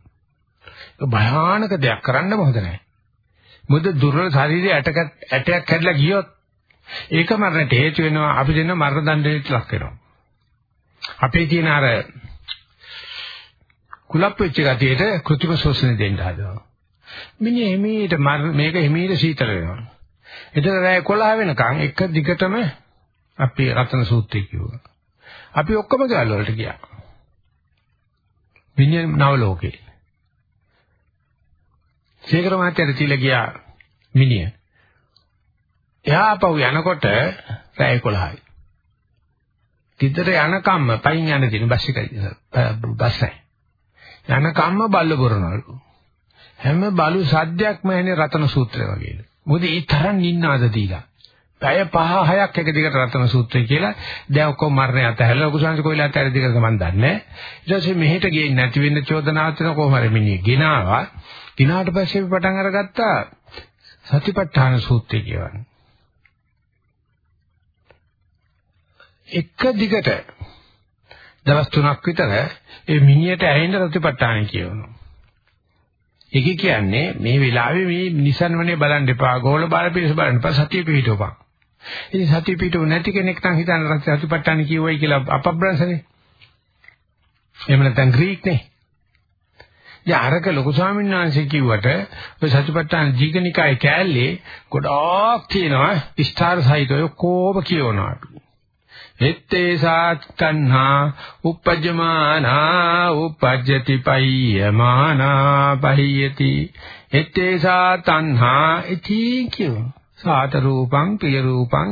Speaker 1: ඒක භයානක දෙයක් කරන්නම හොඳ නැහැ. මොකද දුර්වල ශරීරයේ ඇටක ඇටයක් කැඩලා ගියොත් ඒක මරණයට හේතු වෙනවා අපි දෙන මරණ දණ්ඩයට ලක් වෙනවා. අපේ තියෙන අර කුලප් වෙච්ච ගතියට કૃත්‍රිම ශෝෂණය දෙන්න හදනවා. මිනිහ එමීට මේක එමීට සීතල වෙනවා. එතන රෑ 11 වෙනකන් එක දිගටම අපි රතන සූත්‍රය කිව්වා. අපි ඔක්කොම ගාල් වලට ගියා. මිනිහ නව ලෝකේ. සේකර මහත්තයා තියලා ගියා මිනිහ. එහා පහු යනකොට රැය 11යි. ගෙදර යනකම්ම පයින් යන දින බස් එකයි බස් එක. යනකම්ම බල්ල බොරනවලු. හැම බලු සද්දයක්ම එන්නේ රතන සූත්‍රය වගේලු. මොකද ඒ තරම් නින්නාද දීලා. පැය පහ හයක් එක දිගට රතන සූත්‍රය කියලා දැන් ඔක්කොම මරණය අතහැරලා ලොකු සංස් කොයිලා අතහැර දිගට මම දන්නේ. ඊට පස්සේ මෙහෙට ගියේ නැති වෙන්න චෝදනාවක් තියෙන කොහොම හරි මිනිහ ගෙනාවා. ගෙනාට පස්සේ පටන් අරගත්තා සතිපට්ඨාන සූත්‍රය කියවන්නේ. එක දිගට දවස් තුනක් විතර ඒ මිනියට ඇහෙන්න රතිපට්ඨාන කියවනවා. ඒක කියන්නේ මේ වෙලාවේ මේ නිසන්වනේ බලන්න එපා ගෝල බාල පිළිස බලන්න එපා සතිය පිහිටවපන්. ඉතින් සතිය පිහිටව නැති කෙනෙක් නම් හිතන්න රතිපට්ඨාන කියවයි කියලා අපබ්‍රංශනේ. එහෙම නැත්නම් ග්‍රීක් නේ. ඉතින් අරක ලොකු ස්වාමීන් වහන්සේ කිව්වට ඔය සතිපට්ඨාන ජීගනිකායේ කෑල්ලේ ගොඩාක් තියෙනවා ස්ථාර සහිතව කොහොම කියවනවා අපි. එත්තේ සාත්තන්හා uppajjamana uppajjati payyamana payyati එත්තේ සාතන්හා ඉති කියෝ සාත රූපං පිය රූපං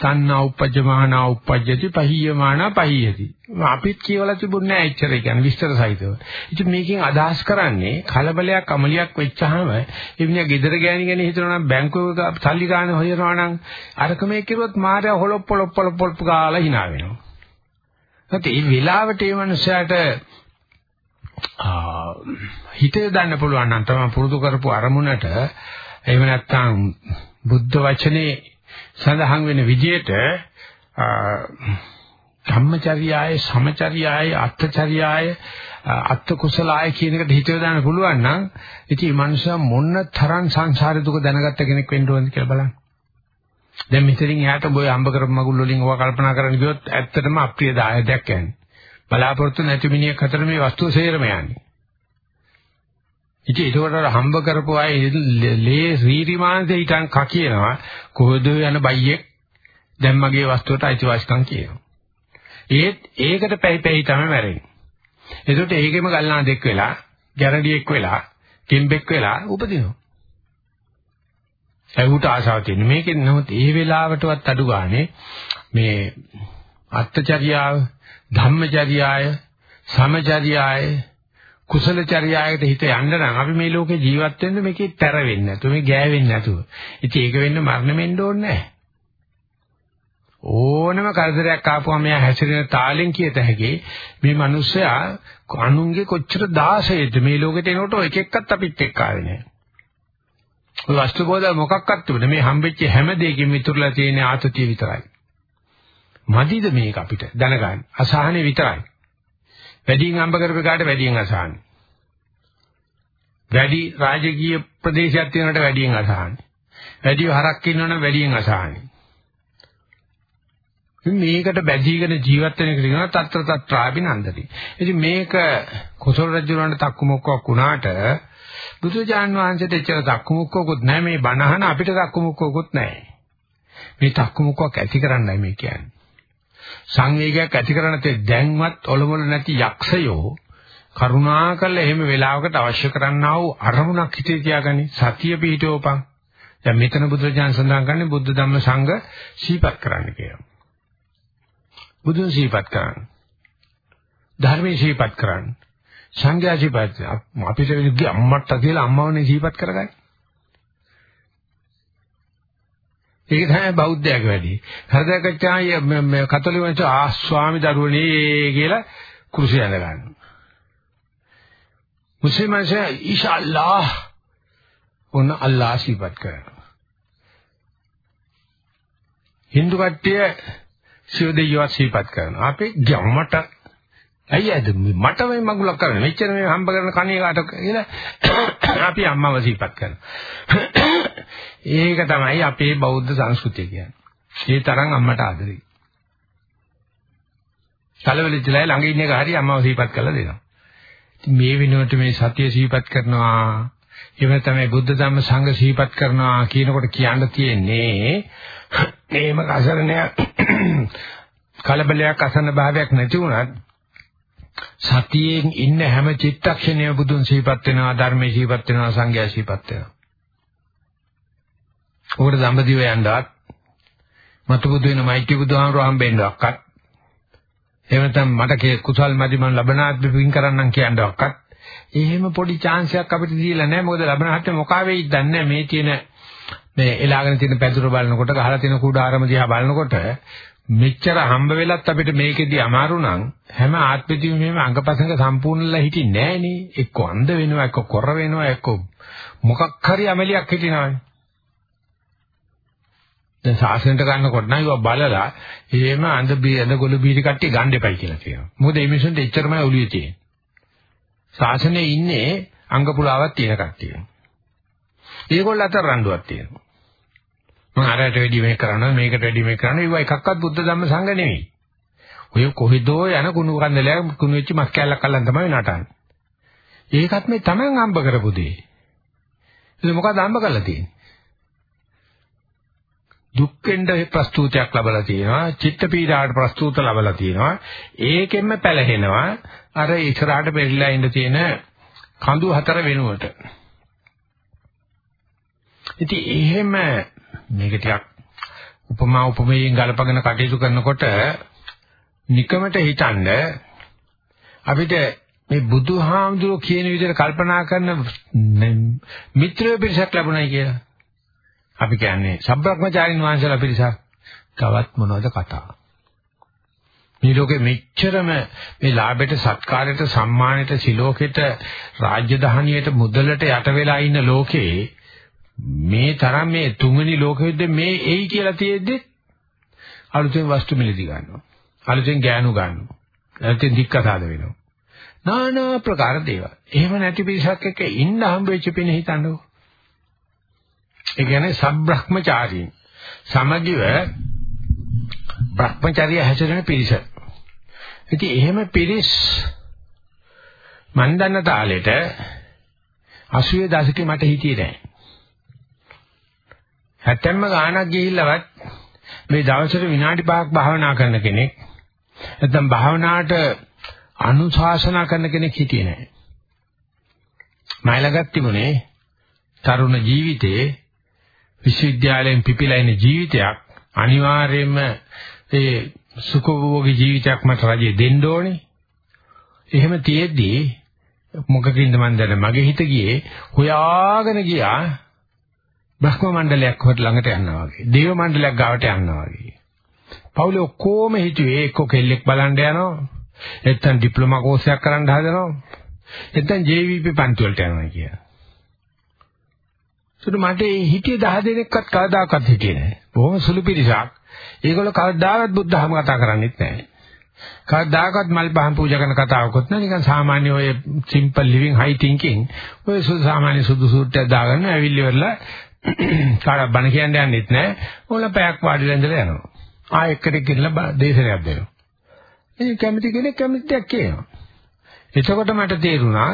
Speaker 1: තණ්හා උපජ්ජමානා උපජ්ජති පහියමානා පහියති. අපිත් කියවලා තිබුණේ නැහැ එච්චර කියන්නේ විස්තර සහිතව. ඉතින් මේකෙන් අදහස් කරන්නේ කලබලයක් අමලියක් වෙච්චාම එවිනිය ගෙදර ගෑණි ගැන හිතනවා නම් බැංකුවක සල්ලි ගන්න හොයනවා නම් අරක මේ කිරුවොත් මාර්යා හොලොප් පොලොප් පොලොප් පොලොප් ගාලා hina වෙනවා. නැත්නම් මේ වෙලාවට මේ මනුස්සයාට හිතේ දාන්න පුළුවන් නම් තමයි පුරුදු කරපු අරමුණට එහෙම නැත්නම් බුද්ධ වචනේ සඳහන් වෙන විදිහට ධම්මචර්යාය සමචර්යාය අත්චර්යාය අත්ත කුසලාය කියන එකට හිතව දාන්න පුළුවන් නම් ඉතින් මේ මනුස්සයා මොන තරම් සංසාර දුක දැනගත්ත කෙනෙක් වෙන්න ඕනද කියලා බලන්න. දැන් මෙතනින් එහාට බොය හම්බ කරපු මගුල් වලින් ඔවා කල්පනා කරන්න ගියොත් ඇත්තටම අප්‍රිය දායකයක් යන්නේ. බලාපොරොත්තු නැති මිනිහෙක් අතර මේ වස්තුව සේරම යන්නේ. ඉතින් ඒකට හම්බ කරපු අය ලේ රීරිමාන්තේ හිටන් කකියනවා කොහොද යන බයියෙක් දැන් මගේ වස්තුවට අයිතිවාසිකම් කියනවා. ඒත් ඒකට පැයි පැයි තමයි මැරෙන්නේ. ඒකට ඒකෙම ගල්නා දෙක් වෙලා, ගැරඩියෙක් වෙලා, කිම්බෙක් වෙලා උපදිනවා. ඒකට ආශාව තියෙන. මේකෙන් නමුත් ඒ වෙලාවටවත් අඩු ගානේ මේ අත්චර්යාව, ධම්මචර්යාය, සමචර්යාය කුසල චර්යායකට හිත යන්න නම් අපි මේ ලෝකේ ජීවත් වෙන්න මේකේ තැර වෙන්නේ නැතුව මේ ගෑවෙන්නේ නැතුව. ඉතින් ඒක වෙන්න මරණ වෙන්න ඕනේ නැහැ. ඕනම කරදරයක් ආපුවම මෙයා හැසිරෙන තාලෙන් කියත හැකි මේ මිනිස්සයා අනුන්ගේ කොච්චර දාසයේද මේ ලෝකෙට එනකොට එක එක්කත් අපිත් එක්ක ආවේ නැහැ. ඔය වස්තුබෝධ මොකක්වත් තිබුණේ මේ හම්බෙච්ච හැම දෙයකින් මිතුරුලා තියෙන ආතතිය විතරයි. මදිද මේක අපිට දැනගන්න. අසහනෙ විතරයි. වැඩියෙන් හම්බ කරපු කාට වැඩියෙන් අසහනෙ. වැඩි රාජකීය ප්‍රදේශයක් තියෙනකට වැඩියෙන් අසහනෙ. වැඩි හරක් ඉන්නවනම් වැඩියෙන් අසහනෙ. මේකට බැඳීගෙන ජීවත් වෙන එක කියනවා తත්‍ර తත්‍රාබිනන්දති. ඉතින් මේක කොසල් රජුරන්ට තක්කුමුක්කක් වුණාට බුදුජාන් වහන්සේට එච්චර තක්කුමුක්කකුත් නැහැ මේ බණහන අපිට තක්කුමුක්කකුත් නැහැ. මේ තක්කුමුක්කක් ඇති කරන්නයි මේ කියන්නේ. සංවේගයක් ඇති කරන තේ දැන්වත් ඔලොමල නැති යක්ෂයෝ කරුණාකරලා එහෙම වෙලාවකට අවශ්‍ය කරන්නා වූ අරමුණක් හිතේ තියාගනි සතිය පිහිටවපන්. දැන් මෙතන බුදුරජාණන් සඳහන් කරන්නේ බුද්ධ ධම්ම සංඝ සීපත් කරන්න කියලා. බුදුන් සීපත් කරන්න. ධර්මයේ සීපත් කරන්න. සංඝයා සීපත් අපිට විදිහ අම්මට කියලා අම්මවනේ සීපත් කරගන්නේ. ඒක තමයි බෞද්ධයක වැඩි. හෘදයකච්චාය කතෝලික වංශ ආ ස්වාමි දරුවනේ කියලා කුරුසිය ඇඳ ගන්නවා. මුස්ලිම් වංශ ඉෂාල්ලාහ් ඔන්න අල්ලාහ් සිපත් කරනවා. Hindu කට්ටිය සිව දෙවියෝ සිපත් කරනවා. අපේ ගැම්මට ඇයි ඇද මට මේ මගුලක් කරන්නේ මෙච්චර මේ හම්බ කරන කණේ කාට කියලා අපි අම්මව සිපත් කරනවා. ඒක තමයි අපේ බෞද්ධ සංස්කෘතිය කියන්නේ. ඒ තරම් අම්මට ආදරේ. කලවලෙච්චලා ළඟ ඉන්න එක හරි අම්මව සිපත් කරලා දෙනවා. මේ වෙනුවට මේ සතිය සිපත් කරනවා එහෙම තමයි බුද්ධ ධම්ම සංඝ සිහිපත් කරනවා කියනකොට කියන්න තියෙන්නේ මේම අසරණයක් කලබලයක් අසන්න භාවයක් නැති වුණත් සතියෙන් ඉන්න හැම චිත්තක්ෂණයම බුදුන් සිහිපත් වෙනවා ධර්මයේ සිහිපත් වෙනවා සංඝයා සිහිපත් වෙනවා උකට දඹදිව යන්නවත් මතු බුදු වෙන මෛත්‍රී බුදුහාමුදුරුවෝ හම්බෙන්නවක්වත් එහෙම නැත්නම් මට කුසල් මැදි මම ලබනාත් පින් කරන්නම් කියනවක්වත් එහෙම පොඩි chance එකක් අපිට දීලා නැහැ. මොකද ලබනාත් මොකා වෙයිද දන්නේ මේ තියෙන මේ එලාගෙන තියෙන පැදුර බලනකොට ගහලා තියෙන කුඩ ආරම දිහා බලනකොට මෙච්චර හම්බ වෙලත් අපිට මේකෙදි අමාරු නම් හැම ආත්මෙදීම මේව අංගපසංග සම්පූර්ණලා හිටින්නේ නැහැ නේ. එක්ක අන්ධ වෙනවා එක්ක කොර වෙනවා එක්ක මොකක් හරි අමලියක් හිටිනවනේ. දැන් සාසනයට ගන්නකොට නම් ඒවා බලලා එහෙම අඳ බී අඳ ගොළු බීරි කට්ටිය ගන්න එපයි කියලා කියනවා. මොකද මේ මිනිසුන්ට එච්චරමයි ඔළුවේ තියෙන්නේ. සාසනයේ ඉන්නේ අංග පුලාවක් තියෙන කට්ටිය. ඒගොල්ල අතර රණ්ඩුවක් තියෙනවා. මම අරයට වැඩි මේක කරනවා මේකට වැඩි මේක කරනවා ඒවා එකක්වත් බුද්ධ ධම්ම සංඝ නෙවෙයි. ඔය කොහෙදෝ යන කුණු කන්දලයක් කුණු වෙච්ච මස් කැල්ලක් අල්ලන් තමයි නටන්නේ. ඒකත් මේ Taman අම්බ කරපු දේ. ඒක මොකද අම්බ කරලා තියෙන්නේ? දුක් වෙන්න ප්‍රස්තුතයක් ලැබලා තියෙනවා චිත්ත පීඩාවට ප්‍රස්තුත ලැබලා තියෙනවා ඒකෙන්ම පැලහෙනවා අර ඉස්සරහට පෙරලා ඉන්න තියෙන කඳු හතර වෙනුවට ඉතින් එහෙම මේක ටිකක් උපමා උපමේයෙන් ගලපගෙන කටයුතු කරනකොට නිකමට හිතනද අපිට මේ බුදුහාමුදුරුවෝ කියන විදිහට කල්පනා කරන මිත්‍ර පිරිසක් ලැබුණයි කියලා. අපි කියන්නේ සබ්‍රක්‍මචාරින් වහන්සේලා පිරිසක්. තවත් මොනවද කතාව? මේ ලෝකෙ මෙච්චරම මේ ලාභයට සත්කාරයට සම්මානයට සිලෝකෙට රාජ්‍ය දහනියට මුදලට යට වෙලා ඉන්න ලෝකේ මේ තරම් මේ තුන්වෙනි ලෝක යුද්ධේ මේ එයි කියලා තියෙද්දි අලුතෙන් වස්තු මිලදී ගන්නවා. අලුතෙන් ගෑනු ගන්නවා. අලුතෙන් දික්කසාද වෙනවා. নানা ප්‍රකාර දේවල්. එහෙම නැති පිරිසක් එක්ක ඉන්න හම්බෙච්ච පින හිතන්නකෝ. ඒ කියන්නේ සබ්‍රහ්මචාරීන් සමගිව භ්‍රමචර්ය හැසිරෙන පිරිස. ඉතින් එහෙම පිරිස් මන් දන්න තාලෙට 80 දශකේ මට හිතියේ නැහැ. හැත්තැම්ම ගානක් ගිහිල්ලවත් මේ දවසට විනාඩි 5ක් භාවනා කරන කෙනෙක් නැත්නම් භාවනාවට අනුශාසනා කරන කෙනෙක් හිටියේ නැහැ. මයිලගත් තිබුණේ තරුණ ජීවිතේ විශ්වවිද්‍යාලයෙන් පිපිලා ඉන ජීවිතයක් අනිවාර්යයෙන්ම ඒ සුඛභෝගී ජීවිතයක් මට රජේ දෙන්න ඕනේ. එහෙම තියෙද්දී මොකකින්ද මන් දැන මගේ හිත ගියේ හොයාගෙන ගියා බ්‍රහ්ම මණ්ඩලයක් වට ළඟට යනවා වගේ. දේව මණ්ඩලයක් ගාවට යනවා වගේ. පවුලේ ඔක්කොම හිතුවේ එක්ක කෙල්ලෙක් බලන්න යනවා. නැත්නම් ඩිප්ලෝමා කෝස් එකක් කරන්න හදනවා. නැත්නම් JVP පන්ති වලට යනවා කියලා. ඒකට මට හිටියේ 10 දෙනෙක්වත් කවදාකවත් හිටියේ නැහැ. බොහොම සුළු පිරිසක්. ඒගොල්ලෝ කවදාවත් බුද්ධ ධර්ම කතා කරන්නේත් නැහැ. කවදාකවත් මල් පහන් පූජා කරන කතාවකුත් නෑ නිකන් සාමාන්‍ය ඔය simple living high thinking ඔය සාමාන්‍ය සුදු සූට්ටයක් දාගන්න ඇවිල්ලි වෙලා කාටවත් බණ කියන්න යන්නෙත් නෑ ඕල පැයක් වාඩිලා ඉඳලා යනවා ආ එක්කෙනෙක් ගිහලා දේශනයක් දෙනවා ඉතින් කැමති කෙනෙක් කැමති දෙයක් කියනවා එතකොට මට තේරුණා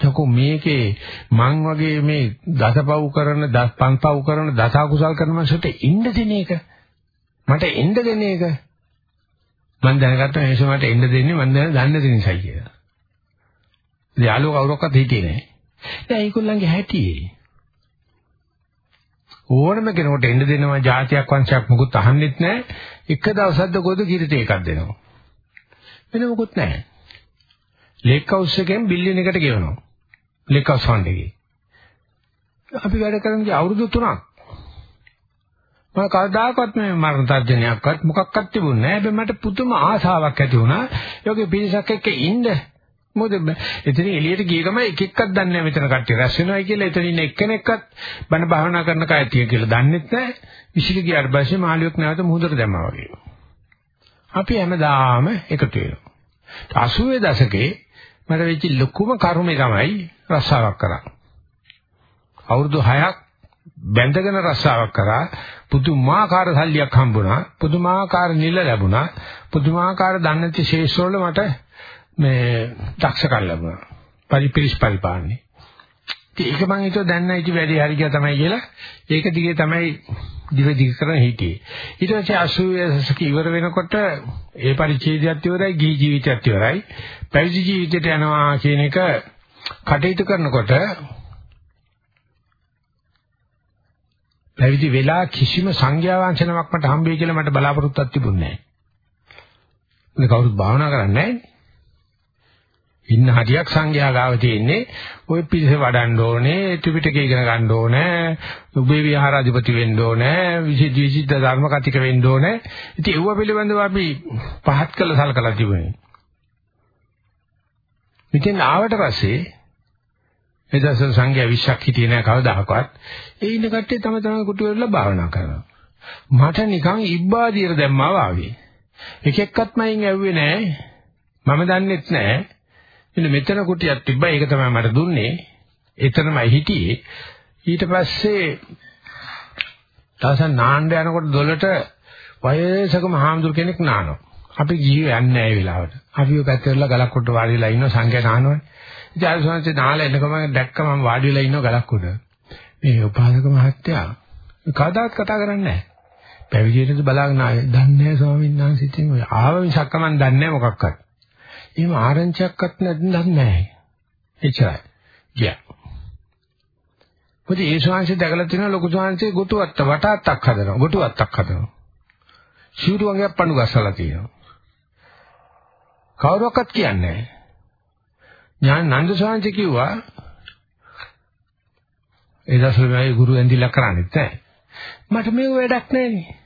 Speaker 1: තකෝ මේකේ මං වගේ මේ දසපව් කරන දස් පන්පව් කරන දස අකුසල් කරන මනසට ඉන්න දෙන එක මට එන්න දෙන එක මම දැනගත්තා මේ සමයට එන්න දෙන්නේ මම දැන දන්න දේ නිසායි කියලා. ඉතින් යාළුවෝ කවුරක්වත් හිටියේ නැහැ. දැන් ඒගොල්ලන්ගේ හැටියේ. ඕනම කෙනෙකුට එන්න දෙනවා જાතියක් වංශයක් මොකුත් අහන්නෙත් නැහැ. එක දවසක්ද කොහොද කිරිට එකක් දෙනවා. වෙන මොකුත් නැහැ. ලේක් හවුස් එකෙන් බිලියන් එකට ගෙවනවා. ලේක් හවුස් ෆන්ඩ් එකේ. අපි වැඩ කරන්නේ අවුරුදු 3ක්. මම කවදාකවත් මේ මරණ තර්ජනයක්වත් මොකක්වත් තිබුණේ නැහැ. හැබැයි මට පුදුම ආසාවක් ඇති වුණා. යෝගේ පිරිසක් එක්ක ඉන්න. මොකද එතන එළියට ගිය ගමන් එක එක්කක් දන්නේ නැහැ මෙතන කට්ටිය රැස් වෙනවයි කියලා. එතන ඉන්න එක්කෙනෙක්වත් බණ භාවනා කරන කයතිය කියලා දන්නෙත් නැහැ. විසිරි ගියාට පස්සේ මාළියක් නැවත මුහුදට දැම්මා වගේ. අපි හැමදාම එකතු වෙනවා. 80 දශකේ මට වෙච්ච ලොකුම කර්මය තමයි රස්සාවක් කරා. අවුරුදු 6ක් බැඳගෙන රස්සාවක් කරා. පුදුමාකාර සල්ලියක් හම්බුණා. පුදුමාකාර නිල ලැබුණා. පුදුමාකාර දන්නති ශේෂ්ත්‍රවල මට මේ දක්ෂකම් ලැබුණා. පරිපිරිස් පරිපාලනේ ඒක මම හිතුවා දැන් නම් ඉති වැඩි හරි ගියා තමයි කියලා ඒක දිගේ තමයි දිව දිග කරන හිටියේ ඊට පස්සේ 80 දශක ඉවර වෙනකොට ඒ පරිච්ඡේදයත් ඉවරයි ගිහි ජීවිතයත් ඉවරයි පැවිදි ජීවිතයට යනවා කියන එක කටයුතු කරනකොට පැවිදි වෙලා කිසිම සංඥා වංශනමක් මට හම්බෙයි කියලා මට බලාපොරොත්තුවක් තිබුණේ නැහැ. මේ කවුරුත් භාවනා කරන්නේ නැහැ. ඉන්න හරියක් සංඥා ගාව තියෙන්නේ ওই පිරිස වඩන්න ඕනේ ත්‍රිපිටකය ඉගෙන ගන්න ඕනේ උබේ විහාරාධිපති වෙන්න ඕනේ විශේෂ විශිෂ්ට ධර්ම කතික වෙන්න ඕනේ ඉතින් ඒව පිළිබඳව අපි පහත් කළ සලකලා තිබුණේ මෙතෙන් ආවට පස්සේ එදස සංඝයා 20ක් හිටියේ නෑ කවදාකවත්. ඒ ඉන්න කට්ටිය තම තමන් කුටු වෙලා භාවනා කරනවා. මට නිකන් ඉබ්බාදියට දැම්මා වාගේ. එක එක්කත් මයින් ඇව්වේ නෑ. මම දන්නෙත් නෑ. මෙන්න මෙතන කුටියක් තිබ්බා. ඒක තමයි මට දුන්නේ. එතනමයි හිටියේ. ඊට පස්සේ තවසන් නාන්න යනකොට දොලට වයසක මහාමුදුර කෙනෙක් නානවා. අපි ගිහින් යන්නේ නැහැ ඒ වෙලාවට. අපි ඔය පැත්තට වෙලා ගලක් කොට වාඩිලා ඉන්නවා සංඝයා නානවනේ. ඉතින් ආයුෂාන්සේ නාලා එනකම දැක්ක මම වාඩි වෙලා ඉන්නවා ගලක් උඩ. මේ උපාසක මහත්තයා කවදාවත් කතා කරන්නේ නැහැ. පැවිදියටද බලාගෙන ආයේ දන්නේ නැහැ ස්වාමීන් වහන්සේ ඉතින් ඔය ආව මිසක්ක මම දන්නේ නැහැ මොකක්වත්. එහෙම ආරංචියක්වත් නැත්නම් නැහැ. එච්චරයි. ගියා. මොකද ඒ ස්වාමීන් දැකලා තියෙන ලොකු ස්වාමීන්සේ ගොටුවත්ත වටාත්තක් හදනවා. ගොටුවත්තක් හදනවා. සිවුරු වගේක් පණු ගස්සලා තියෙනවා. කවුරක්වත් කියන්නේ නැහැ. ඥාන නන්ද සාංශ කිව්වා ඒ දවස්වල ගුරු ඇඳිලා කරන්නේත් නැහැ. මට මේක වැඩක් නැහැනේ.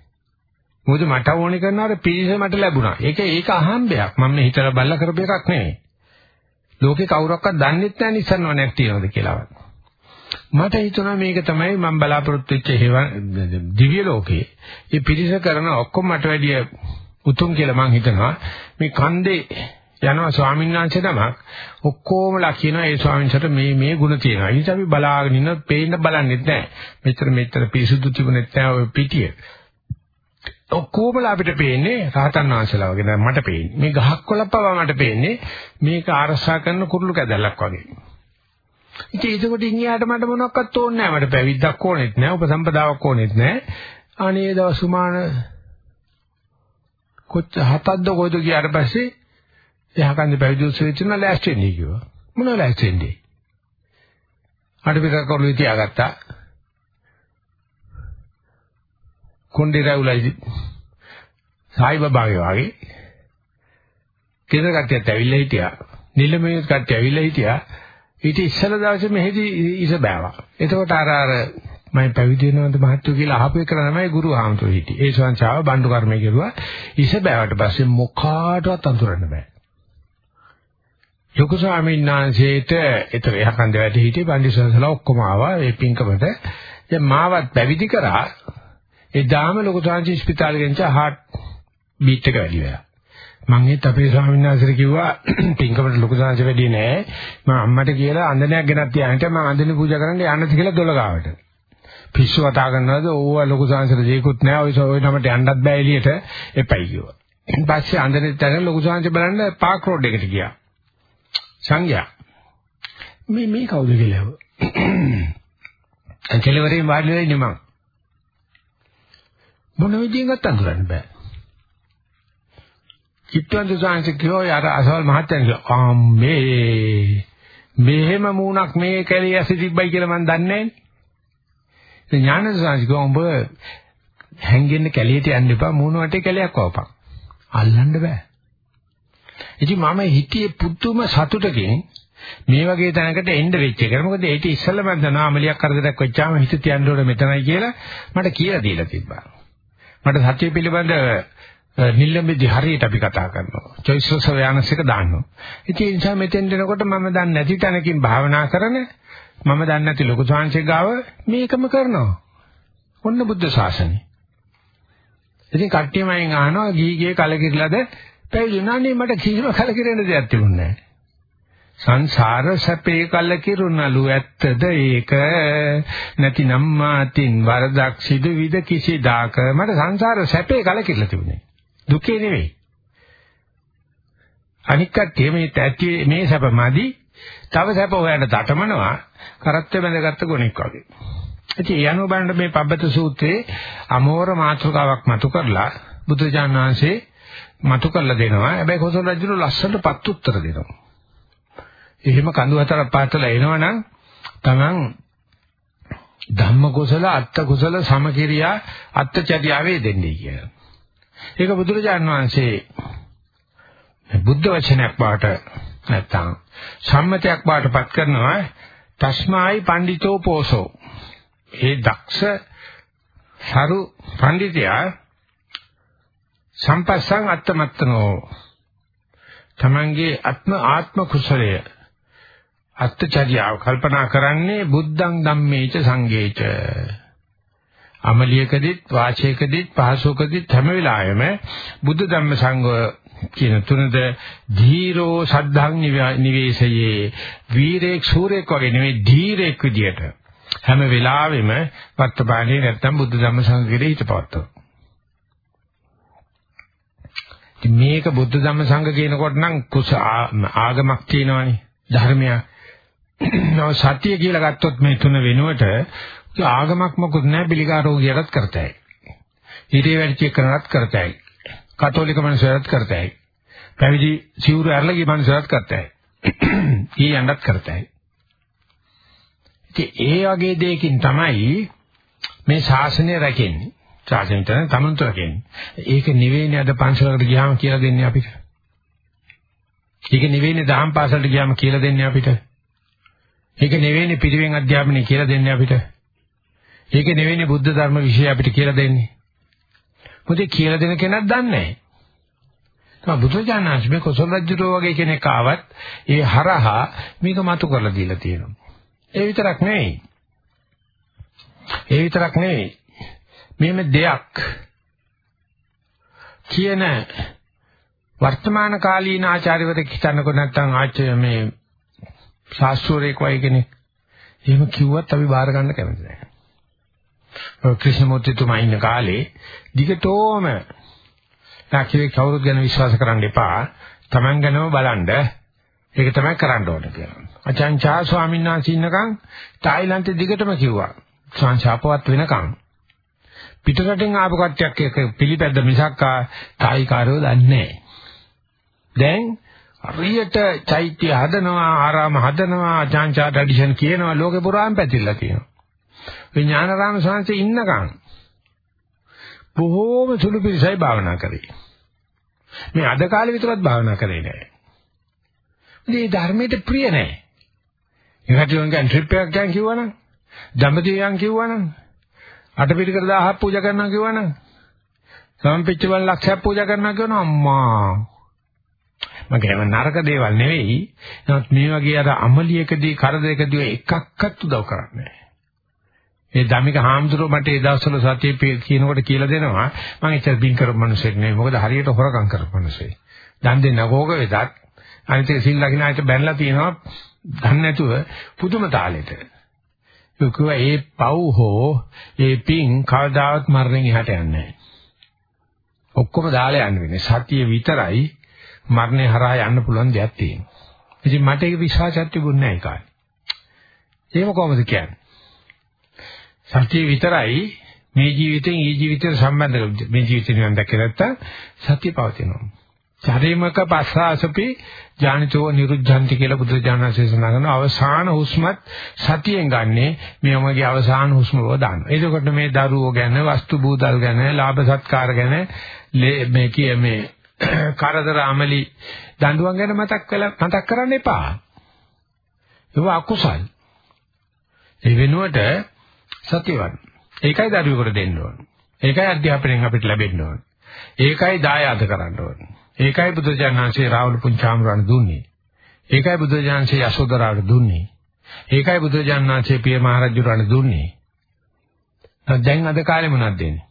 Speaker 1: මොකද මට ඕනේ කරනවාට පිළිස මට ලැබුණා. ඒක ඒක අහම්බයක්. මම මේ හිතලා බල්ලා කරපු එකක් නෙවෙයි. ලෝකේ කවුරක්වත් දන්නෙත් නැහැ නිසන්වනක් තියනවද කියලා. මට හිතුණා මේක තමයි මම බලාපොරොත්තු වෙච්ච දිව්‍ය ලෝකේ. මේ පිළිස කරන ඔක්කොම මට වැඩිය උතුම් කියලා මං හිතනවා. මේ කන්දේ යනවා ස්වාමීන් වහන්සේ නමක් ඔක්කොමලා කියනවා ඒ ස්වාමීන් වහන්සේට මේ මේ ಗುಣ තියෙනවා. ඊට අපි බලාගෙන ඉන්න පේන්න බලන්නෙත් නැහැ. මෙච්චර මෙච්චර පිරිසුදු තිබුණෙත් නැහැ ඔය පිටිය. ඔක්කොමලා අපිට පේන්නේ රහතන් වහන්සේලා වගේ දැන් මට පේන්නේ. මේ ගහක් කොළප්පව මට පේන්නේ මේක ආරක්ෂා කරන කුරුළු කැදල්ලක් වගේ. ඉතින් ඒකකොට ඉන්හියාට මට මොනවක්වත් ඕනේ නැහැ. මට පැවිද්දක් ඕනෙත් නැහැ. උපසම්පදාවක් ඕනෙත් නැහැ. අනේ දවස් සුමාන කොච්ච හතක්ද කොයිද ගියාට පස්සේ යහකන්ද පැවිදි උත්සවෙ තුන ලෑස්ති වෙන්නේ කිව්වා. මොනව ලෑස්ති වෙන්නේ? අඩ පිට කරලු තියාගත්තා. කොණ්ඩේ රැවුලයි සායි බබාගේ වගේ කෙනෙක් කට්ටියත් ඇවිල්ලා හිටියා. නිලමේ කට්ටිය ඇවිල්ලා හිටියා. ඊට ඉස්සල දවසේ මෙහෙදි ඉස බෑවා. එතකොට අර අර මම පැවිදි වෙනවද මහත්තු කියලා අහපු එක තමයි ගුරු ආමතුරු හිටියේ. ඒ සංචාව බණ්ඩු කර්මය කෙරුවා. ඉස බෑවට පස්සේ මොකාටවත් අඳුරන්න බෑ. ලොකු ස්වාමීන් වහන්සේට ඒතර යහකන්ද වැඩ හිටියේ පන්දිසසලා ඔක්කොම ආවා ඒ පින්කමට. දැන් මාවත් පැවිදි කරා. එදාම ලොකු ස්වාමීන් ස්පිතාලෙ ගෙන්ච හાર્ට් බීට් එක වැඩි වෙලා. මම ඒත් අපේ ස්වාමීන් වහන්සේට කිව්වා පින්කමට ලොකු සංහස වැඩි නෑ. මම අම්මට කියලා අන්දනයක් ගෙනත් තියාගෙන මම අන්දනේ පූජා කරන්න යන්නත් කියලා දොළ ගාවට. පිස්සු කතා කරනවාද ඕවා ලොකු සංහසට දෙයක්වත් නෑ. ඔය ඔය නමට යන්නත් බෑ එළියට එපයි කිව්වා. ඊපස්සේ අන්දනේ තැන ලොකු සංහස බලන්න පාක් රෝඩ් එකට ගියා. සංඝයා මේ මේ කවුද කියලා ඇහුවා. කෙලවරේ වාඩි වෙලා ඉන්නේ මං. මොන විදියෙන්වත් අඳුරන්න බෑ. චිත්තවන්ත සාංශ කියෝ යාර අසවල් මහත්තයන් කියෝ අම්මේ මෙහෙම මූණක් මේ කැලේ ඇසි තිබ්බයි කියලා මම දන්නේ නැහැ. ඥාන සාංශ කියෝ උඹ හැංගෙන්න කැලේට යන්න එපා මූණ වටේ කැලයක් වවපන්. අල්ලන්න බෑ. ඉතින් මම හිතියේ පුදුම සතුටකින් මේ වගේ තැනකට එන්න වෙච්ච එක. මොකද ඒක ඉස්සෙල්ලම දන්නා අමලියක් කරදරයක් වෙච්චාම හිත තියන්න ඕනේ මෙතනයි කියලා මට කියලා දීලා තිබ්බා. මට සත්‍ය පිළිබඳ නිල්ලඹෙදි හරියට අපි කතා කරනවා. choice of awareness එක දාන්නවා. ඉතින් ඒ නිසා මෙතෙන් දෙනකොට මම දන්නේ නැති තැනකින් භාවනා කරන මම දන්නේ නැති ලොකු සංශේ ගාව මේකම කරනවා. ඔන්න බුද්ධ ශාසනය. ඉතින් කට්ටියම අයින් අහනවා ගීගේ කලකිරලාද පැවිදුණානේ මට කිසිම කලකිරෙන්න දෙයක් තිබුණේ නැහැ. සංසාර සැපේ කලකිරුණලු ඇත්තද ඒක නැතිනම් මාතින් වරදක් සිදු විද කිසිදාක මට සංසාර සැපේ කලකිරලා තිබුණේ. දුකේ නෙවෙයි. අනික් කට්ටිය මේ ඇටි මේ සැපමදි තව සැප හොයන්න දටමනවා කරත්තේ බැඳගත්ත ගොනෙක් වගේ. ඉතින් ඒ අනුව බලන්න මේ පබ්බත සූත්‍රයේ අමෝර මාතෘකාවක් මතු කරලා බුදුජාන විශ්වසේ මතු කරලා දෙනවා. හැබැයි කොසල් රජුට ලස්සනට පත් උත්තර දෙනවා. එහෙම කඳු හතරක් පාතලා එනවනම් තමන් ධම්ම කුසල අත්ත කුසල සමකිරියා අත්චර්යාවේ දෙන්නේ කියලා. ඒක බුදුරජාන් වහන්සේ බුද්ධ වචනයක් බාට නැත්තම් සම්මතයක් බාටපත් කරනවා තස්මායි පඬිතෝ පෝසෝ ඒ දක්ෂ සරු පඬිතයා සම්පස්සං අත්තමත්තනෝ තමන්ගේ ආත්ම ආත්ම කුසලය අත්චර්යාව කල්පනා කරන්නේ බුද්ධං ධම්මේච සංඝේච අමලියකදීත් වාචයකදීත් පහසුකදීත් හැම වෙලාවෙම බුද්ධ ධම්ම සංඝ කියන තුනද ධීරෝ සද්ධාං නිවේශයේ වීරේක් සූරේක් වගේ නෙවෙයි ධීරේක් විදියට හැම වෙලාවෙම වර්තමානයේ නැත්තම් බුද්ධ ධම්ම සංඝ කෙරෙහි හිත පවත්වනවා. මේක බුද්ධ ධම්ම සංඝ කියනකොට නම් කුස ආගමක් තියෙනවනේ ධර්මයක්. සත්‍ය කියලා ගත්තොත් මේ තුන වෙනුවට ආගමක් මොකුත් නැහැ පිළිකා රෝගියටත් කරතයි. හිතේ වැඩිච කරනත් කරතයි. කතෝලික මනුස්සයරත් කරතයි. පැවිදි සිවුරු ඇරලා ගිය මනුස්සයරත් කරතයි. ඊ යන්නත් කරතයි. ඉතින් ඒ වගේ දෙයකින් තමයි මේ ශාසනය රැකෙන්නේ. සාසනිකයන් තමන්තර කියන්නේ. ඒක නෙවෙයිනේ අද පන්සලකට ගියාම කියලා දෙන්නේ අපිට. ඒක නෙවෙයිනේ දහම් පාසලට ගියාම කියලා දෙන්නේ අපිට. ඒක නෙවෙයිනේ පිරිවෙන් අධ්‍යාපනය කියලා දෙන්නේ අපිට. ඒක නෙවෙයිනේ බුද්ධ ධර්ම විෂය අපිට කියලා දෙන්නේ. මොකද කියලා දෙන කෙනෙක් දන්නේ නැහැ. තමයි බුදුජානනාංශ මේ කොසල් රජුරෝ වගේ කෙනෙක් ආවත් ඒ හරහා මේක මතු කරලා දීලා තියෙනවා. ඒ විතරක් නෙවෙයි. ඒ විතරක් නෙවෙයි. මෙහෙම දෙයක් කියන වර්තමාන කාලීන ආචාර්යවරයෙක් හිතන්නකො නැත්නම් ආචාර්ය මේ ශාස්ත්‍රෝරේක වගේ කෙනෙක්. එහෙම කිව්වත් අපි බාර ගන්න කැමති නැහැ. ඔය ක්‍රිෂ්ණමූර්තිතුමා ඉන්න කාලේ දිගටම තාකියේ කවුරුත් ගැන විශ්වාස කරන්න එපා. Taman ගැනම බලන්න. ඒක තමයි කරන්න ඕනේ කියලා. අචාන්චා ස්වාමීන් වහන්සේ ඉන්නකම් තායිලන්තේ දිගටම කිව්වා. සංශාපවත් වෙනකම්. පිටරටින් ආපු කට්ටියක් එක පිළිපැද්ද මිසක් තායිකාරයෝ දන්නේ නැහැ. දැන් හරියට චෛත්‍ය හදනවා ආරාම හදනවා අචාන්චා ට්‍රැඩිෂන් කියනවා ලෝකේ පුරාම පැතිරලා තියෙනවා. විඥානරාම සංසේ ඉන්නකම් බොහෝම සුළු පිරිසයි භාවනා කරේ. මේ අද කාලේ විතරක් භාවනා කරේ නෑ. මේ ධර්මයට ප්‍රිය නෑ. ඒකට යෝගයන් ට්‍රිප් එකක් ගියන් කිව්වනම්, දඹදිවයන් කිව්වනම්, අටපිරිකර 1000ක් පූජා කරනවා කිව්වනම්, සම්පිච්ච බල ලක්ෂයක් පූජා කරනවා කියනවා අම්මා. මම කියන්නේ නරක දේවල් නෙවෙයි. නමුත් මේ වගේ අර අමලියකදී කරදරයකදී එකක්වත් උදව් කරන්නේ නෑ. ඒ ධම්මික හාමුදුරුවෝ මට ඒ දවස්වල සතිය කියනකොට කියලා දෙනවා මම එච්චර බින් කරපු මිනිසෙක් නෙවෙයි මොකද හරියට හොරකම් කරපු මිනිසෙක්. දන් දෙන්න කෝක වෙතත් අනිත් එක සිල් ලකින අයට බැනලා තියෙනවා දන්නේ නැතුව පුදුම තාලෙට. ඒකව ඒ පව් හෝ ඒ පින් කවදාවත් මරණයෙන් එහාට යන්නේ නැහැ. ඔක්කොම දාලා යන්න වෙන්නේ. සතිය විතරයි මරණය හරහා යන්න පුළුවන් දෙයක් තියෙනවා. ඉතින් මට ඒක විශ්වාසයක් තිබුණේ නැහැ ඒ කාලේ. ඒක කොහොමද කියන්නේ? සතිය විතරයි මේ ජීවිතෙන් ඊ ජීවිතයට සම්බන්ධ මේ ජීවිතේ නිවන් දැක්කේ නැත්තම් සතිය පවතිනවා. චරිමක පස්සාසපි ඥානිතෝ නිරුද්ධන්ති කියලා බුදුරජාණන්සේ සඳහන් කරන අවසාන හුස්මත් සතියෙන් ගන්නෙ මෙයමගේ අවසාන හුස්ම බව දානවා. එතකොට මේ දරුවෝ ගැන, වස්තු බූදල් ගැන, ලාභ සත්කාර ගැන මේ කිය මේ කරදර අමලි දඬුවම් ගැන මතක් වෙලා මතක් කරන්න එපා. ඒක අකුසල්. ඒ වෙනුවට සතියවත්. ඒකයි දරුවෙකුට දෙන්න ඕන. ඒකයි අධ්‍යාපනයෙන් අපිට ලැබෙන්න ඕන. ඒකයි දායාද කරන්න ඕන. ඒකයි බුදුජානනාංශේ රාහුල පුංචාමරණ දුන්නේ. ඒකයි බුදුජානනාංශේ යශෝදරාට දුන්නේ. ඒකයි බුදුජානනාංශේ පිය මහරජුරණ දුන්නේ. දැන් අද කාලේ මොනවද දෙන්නේ?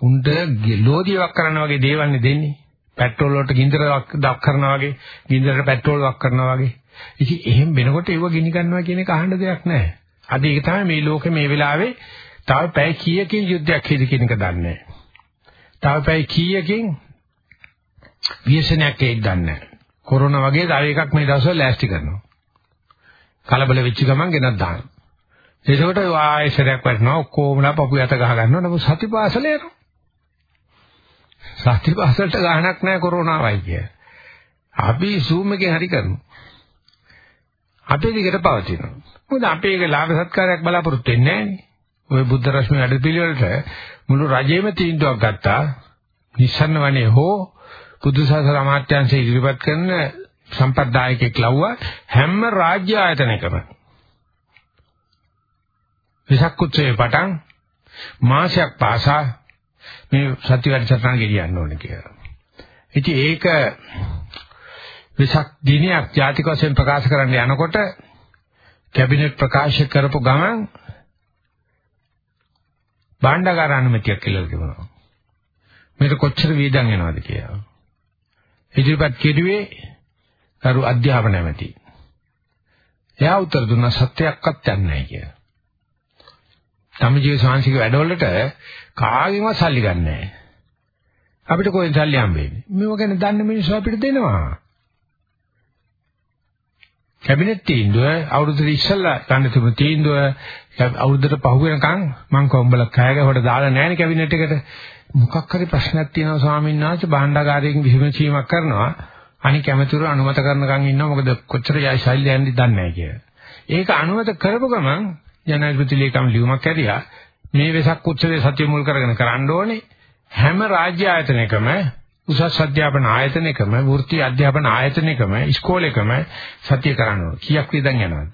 Speaker 1: උන්ට ලෝදියක් කරන වගේ දේවල් නේ දෙන්නේ. පෙට්‍රෝල් වලට ගින්දර වක් කරනවා වගේ, ගින්දරට පෙට්‍රෝල් වක් කරනවා වගේ. ඉතින් එහෙම වෙනකොට ඒව ගිනි ගන්නවා කියන එක අහන්න දෙයක් නැහැ. අද ඒක තමයි මේ ලෝකේ මේ වෙලාවේ තව පැය කීයකින් යුද්ධයක් හේද කියන එක දන්නේ නැහැ. තව පැය කීයකින් විශ්නයක් හේද දන්නේ නැහැ. කොරෝනා වගේ තව එකක් මේ දවස්වල ලෑස්ති කරනවා. කලබල වෙච්ච ගමන් ගෙනත් දානවා. එතකොට ආයෙසරයක් වටනවා ඔක්කොමලා පපු යට ගහ ගන්නවා. නමුත් සතිපාසල යනවා. සතිපාසලට ගහනක් නැහැ කොරෝනාවයි කිය. අපි Zoom එකෙන් හරි කරනවා. අපේ දිගට පවතිනවා. මොකද අපේ එක ලාභ සත්කාරයක් බලාපොරොත්තු වෙන්නේ නැහැ ඔය බුද්ධ රශ්මි වැඩ පිළිවෙලට මුළු රජයේම තීන්දුවක් ගත්තා. නිස්සන්න වනේ හෝ බුදුසසර අමාත්‍යාංශය ඉදිරිපත් කරන සම්පත්දායකෙක් ලව්වා හැම රාජ්‍ය ආයතනයකම විසක් උත්සවයේ පටන් මාසයක් පාසා මේ සත්‍ය වැඩසටහන ගෙනියන්න ඕනේ කියලා. ඉතින් ඒක වෙසක් දිනයක් ජාතික වශයෙන් ප්‍රකාශ කරන්න යනකොට කැබිනට් ප්‍රකාශ කරපු ගමන් භාණ්ඩාගාර අනුමැතියක් කියලා තිබුණා. මේක කොච්චර වේදන් වෙනවද කියලා. ඉදිරිපත් කෙරුවේ කරු අධ්‍යාපන නැමැති. එයා උත්තර දුන්නා සත්‍යයක්වත් යන්නේ නැහැ කියලා. සම්ජීව සාංශික වැඩවලට කාගෙන්වත් සල්ලි ගන්නෑ. අපිට කොහෙන් සල්ලි හම්බෙන්නේ? මේව ගැන දන්න මිනිස්සු අපිට දෙනවා. කැබිනට් තීන්දුව අවුරුද්දට ඉස්සෙල්ලා ගන්න තිබුණු තීන්දුව අවුරුද්දට පහු වෙනකන් මං කොම්බල කෑගහුවට දාලා නැහැනේ කැබිනට් එකට මොකක් හරි ප්‍රශ්නයක් තියෙනවා ස්වාමීන් වහන්සේ භාණ්ඩාගාරයෙන් විසඳීමක් කරනවා අනික කැමතුරු අනුමත කරනකන් ඉන්නවා මොකද කොච්චර යයි ශෛලිය යන්නේ දන්නේ නැහැ කියලා. ඒක අනුමත කරපු ගමන් ජනාධිපති ලේකම් ලියුමක් ඇරියා මේ වෙසක් උත්සවයේ සතිය මුල් කරගෙන කරන්න ඕනේ. හැම රාජ්‍ය ආයතනයකම උසස් අධ්‍යාපන ආයතනයකම වෘත්ති අධ්‍යාපන ආයතනයකම ඉස්කෝලේකම සතිය කරන්න ඕනේ. කීයක් විතර යනවද?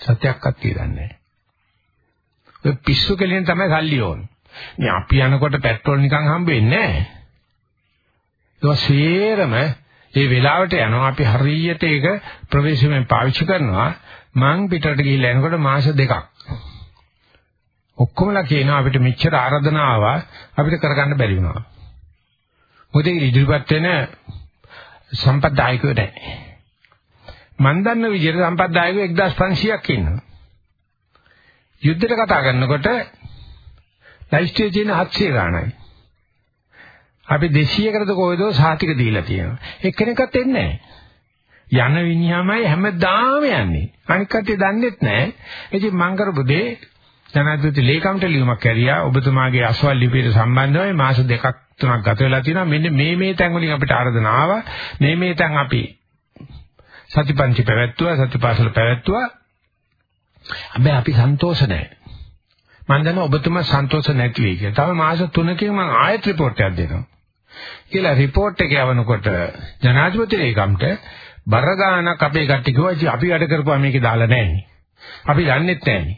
Speaker 1: සත්‍යයක්වත් තියන්නේ නැහැ. ඔය පිස්සු කෙලින් තමයි සල්ලි ඕනේ. මේ අපි යනකොට පෙට්‍රෝල් නිකන් හම්බ වෙන්නේ නැහැ. ඒක සේරම ඒ වෙලාවට යනවා අපි හරියට ඒක ප්‍රවේශමෙන් පාවිච්චි කරනවා මං පිටරට ගිහිල්ලා එනකොට මාස දෙකක් ඔක්කොමලා කියනවා අපිට මෙච්චර ආරාධනා ආවා අපිට කරගන්න බැරි වුණා මොකද ඉදිරිපත් වෙන සම්පත්දායකයෝ නැහැ මන් දන්න විදිහට සම්පත්දායකයෝ 1500ක් ඉන්නවා යුද්ධයට කතා කරනකොට ලයිස්ට්ේ තියෙන 700 ගාණයි අපි 200කටද කොයිදෝ සාතික දීලා තියෙනවා. එක්කෙනෙක්වත් එන්නේ නැහැ. යන විඤ්ඤාමයි හැමදාම යන්නේ. අනික කට්ටිය දන්නේත් නැහැ. ඉතින් මං කරපු දේ ජනාධිපති ලේකම්ට ලියුමක් කැරියා. ඔබතුමාගේ අසවල් ලිපියට සම්බන්ධව මාස දෙකක් තුනක් ගත වෙලා තියෙනවා. මෙන්න මේ මේ තැන් වලින් අපිට ආරාධනා ආවා. මේ මේ තැන් අපි සතිපන්ති පැවැත්තුවා, සතිපාසල පැවැත්තුවා. හැබැයි අපි සන්තෝෂ නැහැ. මම දන්නවා ඔබතුමා සන්තෝෂ නැති වෙයි කියලා. තව මාස 3කින් මම ආයෙත් report එකක් දෙනවා. කියලා report එක යවනකොට ජනාධිපති ලේකම්ට බර ගානක් අපේ කට්ටිය කිව්වා අපි වැඩ කරපුවා මේකේ දාලා නැහැ අපි දන්නෙත් නැහැ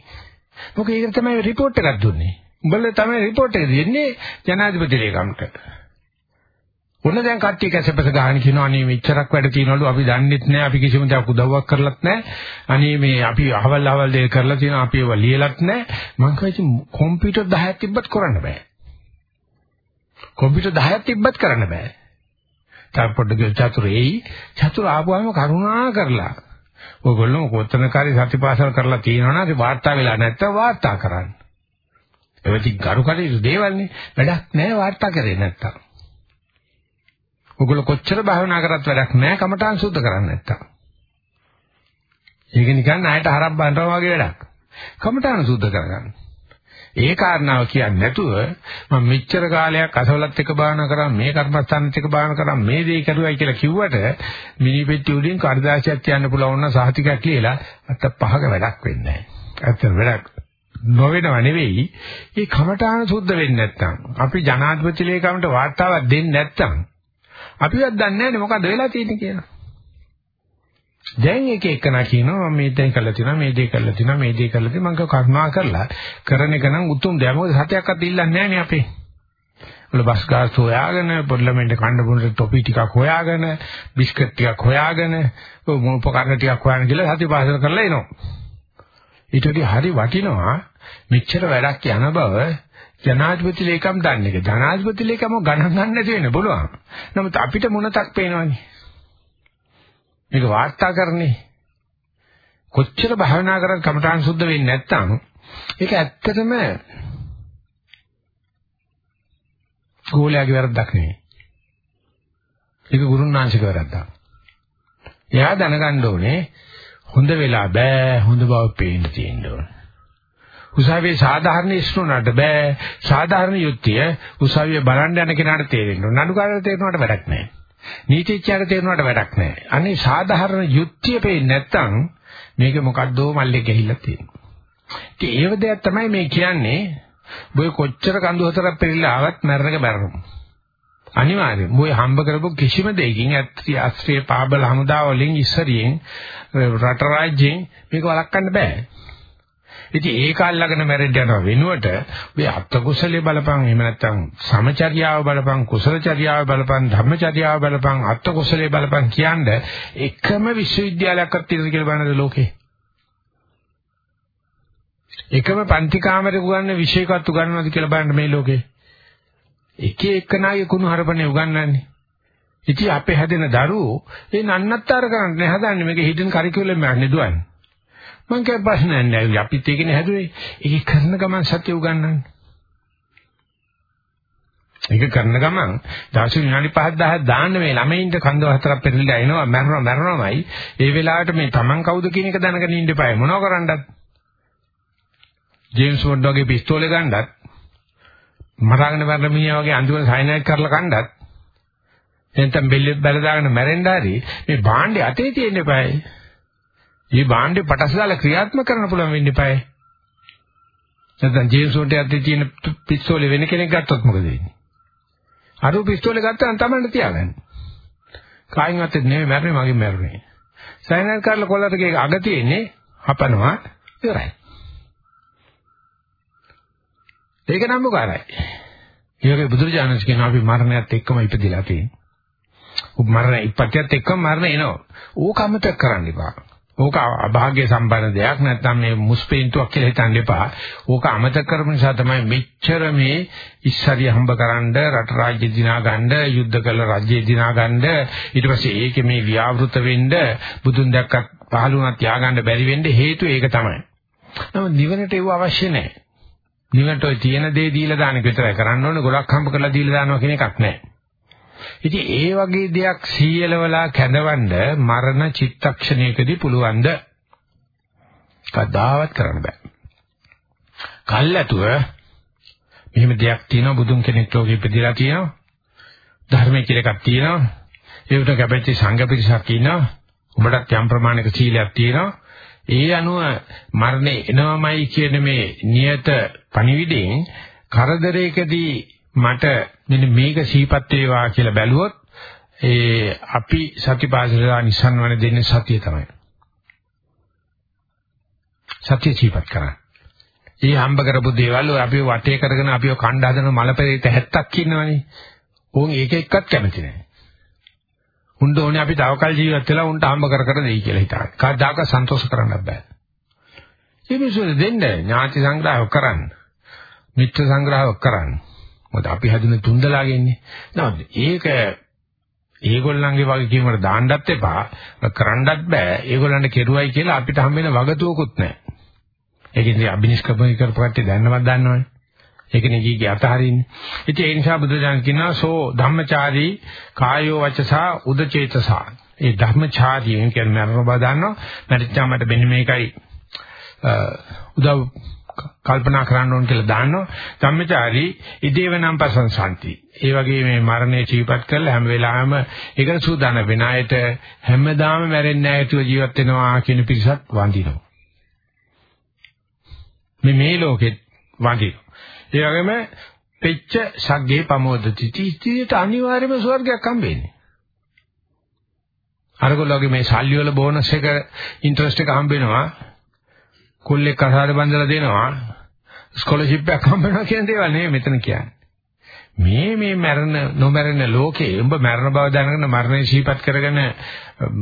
Speaker 1: මොකද ඒක තමයි report එකක් දුන්නේ. උඹලා තමයි report එක දෙන්නේ ජනාධිපති ලේකම්ට. ඔන්න දැන් කට්ටිය කැසපස ගහන කියනවා අනේ මෙච්චරක් වැඩ තියනවලු අපි දන්නෙත් නැහැ අපි කිසිම දෙයක් උදව්වක් කරලත් නැහැ අනේ මේ අපි අහවල් අහවල් දේ කරලා තියෙනවා අපි ඒවා ලියලත් නැහැ මං කිව්වා කම්පියුටර් 10ක් තිබ්බත් කරන්න බෑ කම්පියුටර් 10ක් තිබ්බත් කරන්න බෑ තාම පොඩ්ඩක් චතුරේයි චතුර ආපුවම කරුණා කරලා ඔයගොල්ලෝ කොතනකාරී සතිපාසල් කරලා තියෙනවනම් ඒ වාර්තා වෙලා නැත්තම් වාර්තා කරන්න එවති ගරු කටයුතු දේවල්නේ වැඩක් නැහැ වාර්තා කරේ නැත්තම් ඔගොල්ලෝ කොච්චර භාවනා කරත් වැඩක් නැහැ කමඨාන් සුද්ධ කරන්නේ නැත්තම්. ඒක නිකන් ණයට හරක් බඳනවා වගේ වැඩක්. කමඨාන් සුද්ධ කරගන්න. ඒ කාරණාව කියන්නේ නැතුව මම මෙච්චර කාලයක් අසවලත් එක්ක භාවනා කරා මේ කර්මස්ථානෙත් එක්ක භාවනා කරා මේ දේ කරුවයි කියලා කිව්වට මිනි පෙට්ටිය උඩින් කඩදාසියක් තියන්න පුළුවන් නම් සහතිකයක් කියලා අත පහක වැඩක් වෙන්නේ නැහැ. ඇත්ත වැඩක් නොවෙනව නෙවෙයි. මේ කමඨාන සුද්ධ වෙන්නේ නැත්තම් අපි ජනාධිපති ලේකම්ට වාර්තාවක් දෙන්නේ නැත්තම් අපිවත් දන්නේ නැහැ මොකද්ද වෙලා තියෙන්නේ කියලා. දැන් එක එකනා කියනවා මම මේ දේ කළා තියෙනවා මේ දේ කළා තියෙනවා මේ දේ කළා තියෙනවා මම කරුණා කරලා කරන එක නම් උතුම් දෙයක් මොකද සතයක්වත් ඉල්ලන්නේ නැහැ නේ අපේ. වල බස් ගාස් හොයාගෙන පොඩ්ඩලමෙන්ට කන්න බොන්න ටොපි ටිකක් හොයාගෙන බිස්කට් ටිකක් හොයාගෙන ඔය උපකරණ ටිකක් හොයාගෙන ගිහලා සතිය පාසල කරලා එනවා. ඊට වඩා හරි වටිනවා මෙච්චර වැඩක් යන බව ජනාධිපති ලේකම් දන්නේ එක. ජනාධිපති ලේකම ගණන් ගන්න නැති වෙන්න බලුවා. නමුත් අපිට මොනක් පේනවනේ. මේක වාර්තා කරන්නේ. කොච්චර භාවනා කරත් කමඨාන් සුද්ධ වෙන්නේ නැත්නම් ඒක ඇත්තටම ගෝලයාගේ වැරද්දක් නෙවෙයි. ඒක ගුරුනාංශික වැරද්දක්. එයා දැනගන්න ඕනේ හොඳ වෙලා බෑ හොඳ බව පේන්න තියෙන්න ඕනේ. උසාවියේ සාධාරණ ඉස්නුනට බෑ. සාධාරණ යුක්තිය උසාවියේ බලන්න යන කෙනාට තේරෙන්න ඕන. නඩුකාරට තේරුණාට වැඩක් නැහැ. නීතිඥයාට තේරුණාට වැඩක් නැහැ. අනේ සාධාරණ යුක්තිය පේන්නේ නැත්තම් මේක මොකද්දෝ මල්ලේ ගහිල්ලා තියෙනවා. ඉතින් ඒව දෙයක් තමයි මේ කියන්නේ. බොය කොච්චර කඳු හතරක් පෙරිලා ආවත් මැරණක මැරෙනවා. අනිවාර්යයෙන් මොයි හම්බ කරපු කිසිම දෙයකින් ඇත්ති ආශ්‍රය පාබල හමුදා වලින් ඉස්සරියෙන් රට රාජ්‍යයෙන් මේක වළක්වන්න බෑ. ඉතින් ඒක අල්ලගෙන මැරෙන්න යනවා වෙනුවට ඔය අත්ත කුසලයේ බලපං එහෙම නැත්නම් සමචර්යාව බලපං කුසලචර්යාව බලපං ධම්මචර්යාව බලපං අත්ත කුසලයේ බලපං කියන්නේ එකම විශ්වවිද්‍යාලයක්වත් තියෙනද කියලා බලනද ලෝකේ? එකම පන්ති කාමරේ උගන්වන විෂයකවත් උගන්වනවද කියලා බලන්න මේ ලෝකේ? එක එකනාගේ කුණු හරපනේ උගන්වන්නේ. ඉතින් අපේ හැදෙන දරුවෝ ඒ නන්නත්තර කරන්නේ හදන්නේ මේක හිඩන් කරිකියුලම් එකක් නෙදුවන්නේ. මං කිය ප්‍රශ්නයක් නෑ අපිත් ඒකනේ හැදුවේ. ඒක කරන ගමන් සත්‍ය උගන්වන්නේ. ඒක කරන ගමන් දවස් විනාඩි 5 10 දාන්න මේ ළමයින්ට කන්ද හතරක් පෙරලිලා එනවා. මරනවා මරනවාමයි. ඒ වෙලාවට මේ Taman කවුද කියන එක දැනගෙන ඉන්න එපායි. මොනව කරන්නද ජේම්ස් බොන්ඩ් වගේ පිස්තෝලේ ගන්නත් මරාගෙන මරන මිනිහා වගේ අන්තිම සයිනයිඩ් කරලා කන්නත් එතෙන් බෙල්ල බැල දාගෙන මැරෙන්න හරි මේ භාණ්ඩේ අතේ තියෙන්න එපායි. මේ භාණ්ඩේ පටස් දාලා ක්‍රියාත්මක කරන්න පුළුවන් වෙන්න eBay. නැත්නම් ජේම්ස් බොන්ඩ් යද්දී තියෙන පිස්තෝලේ වෙන කෙනෙක් ගත්තොත් මොකද වෙන්නේ? අර පිස්තෝලේ ගත්තාම තමයි තියාගන්නේ. කායින් අතේ නෙමෙයි මැරෙන්නේ මගෙන් මැරුනේ. සයිනල් කාර්ල කොල්ලටගේ අග තියෙන්නේ හපනවා ඉවරයි. ඒක නම් මොකාරයි. ඒකේ බුදුරජාණන් කියන අපි මරණයත් එක්කම ඉපදිලා තියෙන්නේ. උප මරණ ඉපත්‍යත් එක්කම මරණ එනවා. ඕක අමතක කරන්න එපා. ඕක අභාග්‍ය සම්බන්ධ දෙයක් නැත්නම් මේ මුස්පේන්තුවක් කියලා හිතන්න එපා. ඕක අමතක කරපු නිසා තමයි මෙච්චර මේ ඉස්සරිය හම්බකරනද රට රාජ්‍ය දිනා ගන්න, යුද්ධ කළ රාජ්‍ය දිනා ගන්න, ඊට පස්සේ ඒකේ මේ ව්‍යාවෘත වෙන්න බුදුන් දැක්කත් පහළුණක් තියාගන්න බැරි වෙන්න හේතුව ඒක තමයි. නමුත් නිවනට ඒව අවශ්‍ය නැහැ. නිවනට ඔය තියෙන දේ දීලා දාන එක විතරයි කරන්න ඕනේ. ගොඩක් හම්බ කරලා දීලා දානවා කියන එකක් නැහැ. ඉතින් ඒ වගේ දෙයක් සීයලවලා කැඳවන්න මරණ චිත්තක්ෂණයකදී පුළුවන්ද? කවදාවත් කරන්න බෑ. කල්ැතුව මෙහෙම දෙයක් තියෙනවා බුදුන් කෙනෙක් ලෝකෙ ඉපදිලා තියෙනවා. ධර්මයේ කියලා එකක් තියෙනවා. ඒකට කැපෙච්ච සංඝ පිරිසක් ඉන්නවා. උඹටත් යම් ප්‍රමාණයක සීලයක් තියෙනවා. ඒ අනුව මරණය එනවමයි කියන මේ නියත පණිවිඩයෙන් කරදරයකදී මට මෙන්න මේක සීපත් වේවා කියලා බැලුවොත් ඒ අපි සතිපාසලලා නිසන් වන දෙන්නේ සතිය තමයි. සතිය සීපත් කරා. ඒ හම්බ කරපු දේවල් ඔය අපි වටේ කරගෙන අපිව කණ්ඩ හදන මලපෙරේත 70ක් ඉන්නවනේ. ඕන් ඒක එක්කත් කැමති නැහැ. උන්ට ඕනේ අපි තවකල් ජීවත් වෙලා උන්ට හම්බ කර කර දෙයි කියලා හිතනවා. කවදාක සන්තෝෂ කරන්න බෑ. මේ මිනිස්සු දෙන්න ඥාති සංග්‍රහයක් කරන්න. මිත්‍ර සංග්‍රහයක් කරන්න. මොකද අපි හැදුනේ තුන්දලාගෙන්නේ. නේද? ඒක ඒගොල්ලන්ගේ වගකීමකට දාන්නත් එපා, කරන්නත් බෑ. ඒගොල්ලන්ට කෙරුවයි කියලා අපිට හම් වෙන වගතුවකුත් නැහැ. ඒකෙන්දී අබිනිෂ්ක්‍මණය කරපු කට්ටිය දැන්නවත් දන්නවනේ. ඒකනේ කීකේ අතහරින්නේ. ඉතින් ඒ නිසා බුදුරජාණන් කියනවා සෝ ධම්මචාරී කායෝ වචසා උදචේතසා. ඒ ධම්මචාරීන් කියන්නේ මරණ බව දන්නවා. මරිච්චාමට මෙන්න මේකයි උදව් කල්පනා කරන්න ඕන කියලා දානවා. ධම්මචාරී ඉදේවනම් පසංසන්ති. ඒ වගේ මේ මරණය ජීවත් කරලා හැම වෙලාවෙම ඒකට සූදානම් වෙන අයට හැමදාම මැරෙන්නේ නැහැ කියලා ජීවත් වෙනවා කියන පිරිසක් වඳිනවා. මේ මේ ලෝකෙත් වඳිනවා. ඒ වගේම පෙච්ච සග්ගේ පමෝදති. තීතියට අනිවාර්යයෙන්ම ස්වර්ගයක් හම්බෙන්නේ. අරගොල්ලෝගේ මේ සල්ලි වල බෝනස් එක ඉන්ට්‍රස්ට් එක හම්බ වෙනවා කුල්ලෙක් අසාර බඳලා දෙනවා ස්කෝලර්ෂිප් එකක් හම්බ වෙනවා කියන දේවල් නෙමෙයි මෙතන කියන්නේ. මේ මේ මරණ නොමරණ ලෝකේ උඹ මරණ බව දැනගෙන මරණය සිහිපත් කරගෙන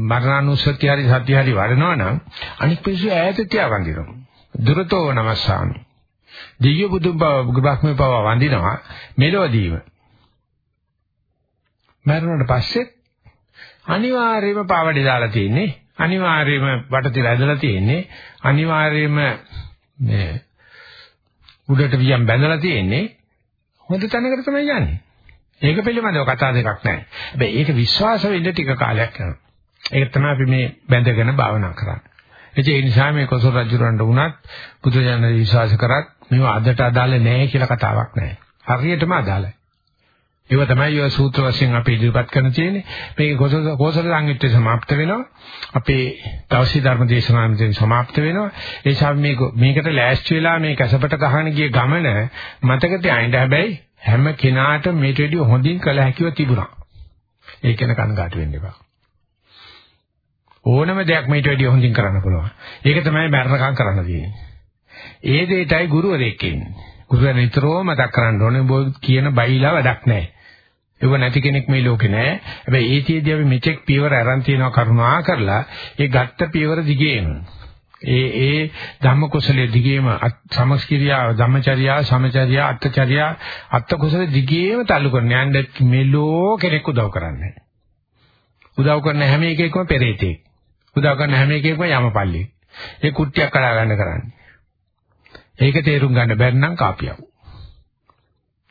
Speaker 1: මරණානුස්සතිය හරි සත්‍ය හරි වඩනවා නම් අනික් පිස්සු ඈත තියා වඳිනවා. දුරතෝ නමස්සාමි. දිව්‍ය බුදුන් බව ග්‍රහ්ම බව වඳිනවා මෙලොවදීම. මරණයට පස්සේ අනිවාර්යයෙන්ම පාවඩි දාලා තියෙන්නේ අනිවාර්යයෙන්ම වටතිර ඇදලා තියෙන්නේ අනිවාර්යයෙන්ම මේ උඩට වියම් බැඳලා තියෙන්නේ හොඳ තැනකට තමයි යන්නේ. ඒක පිළිබඳව කතා දෙකක් නැහැ. හැබැයි ඒක විශ්වාස වෙන්න ටික කාලයක් යනවා. ඒක තමයි අපි මේ බැඳගෙන භාවනා කරන්නේ. ඒ නිසා මේ කොසල් රජුරන්ට වුණත් බුදුජානක විශ්වාස කරත් මේව අදට අදාළ නැහැ කියලා කතාවක් නැහැ. හරියටම අදාළයි. ඒව තමයි ඔය සූත්‍ර වශයෙන් අපි ඉදිරිපත් කරන්න තියෙන්නේ. මේක කොසල කොසල සංයුත්තේ સમાપ્ત වෙනවා. අපේ දවසේ ධර්ම දේශනාවෙන් સમાપ્ત වෙනවා. ඒ නිසා මේක මේකට ලෑස්ති වෙලා මේ කැසපට ගහන ගිය ගමන මතක තියාගන්න හැබැයි හැම කෙනාට මේට වැඩිය හොඳින් කළ හැකිව තිබුණා. ඒක ගැන කනගාටු වෙන්න එපා. ඕනම දෙයක් මේට වැඩිය හොඳින් කරන්න පුළුවන්. ඒක තමයි මරණකම් කරන්න තියෙන්නේ. ඒ දෙයටයි ගුරුවරයෙක් ඉන්නේ. ගුරුවරයා නිතරම මතක් කරන්න ඕනේ බෝ කියන බයිලා වැඩක් නැහැ. ඒක නැති කෙනෙක් මේ ලෝකේ නෑ. හැබැයි ඒතියදී අපි මෙතෙක් පියවර අරන් තියනවා කරුණා කරලා ඒ ගත්ත පියවර දිගේම ඒ ඒ ධම්ම කුසලයේ දිගේම සමස්කිරියා ධම්මචර්යා සමචර්යා අත්චර්යා අත්ත කුසලයේ දිගේම تعلق කරන යන්න මෙලෝ කෙනෙක් උදව් කරන්නේ. උදව් කරන හැම එකෙක්ම පෙරේතෙක්. උදව් කරන හැම එකෙක්ම යමපල්ලි. ඒ කුට්ටියක් කඩා ගන්න කරන්නේ. ඒක තේරුම් ගන්න බැරි නම් කාපියව.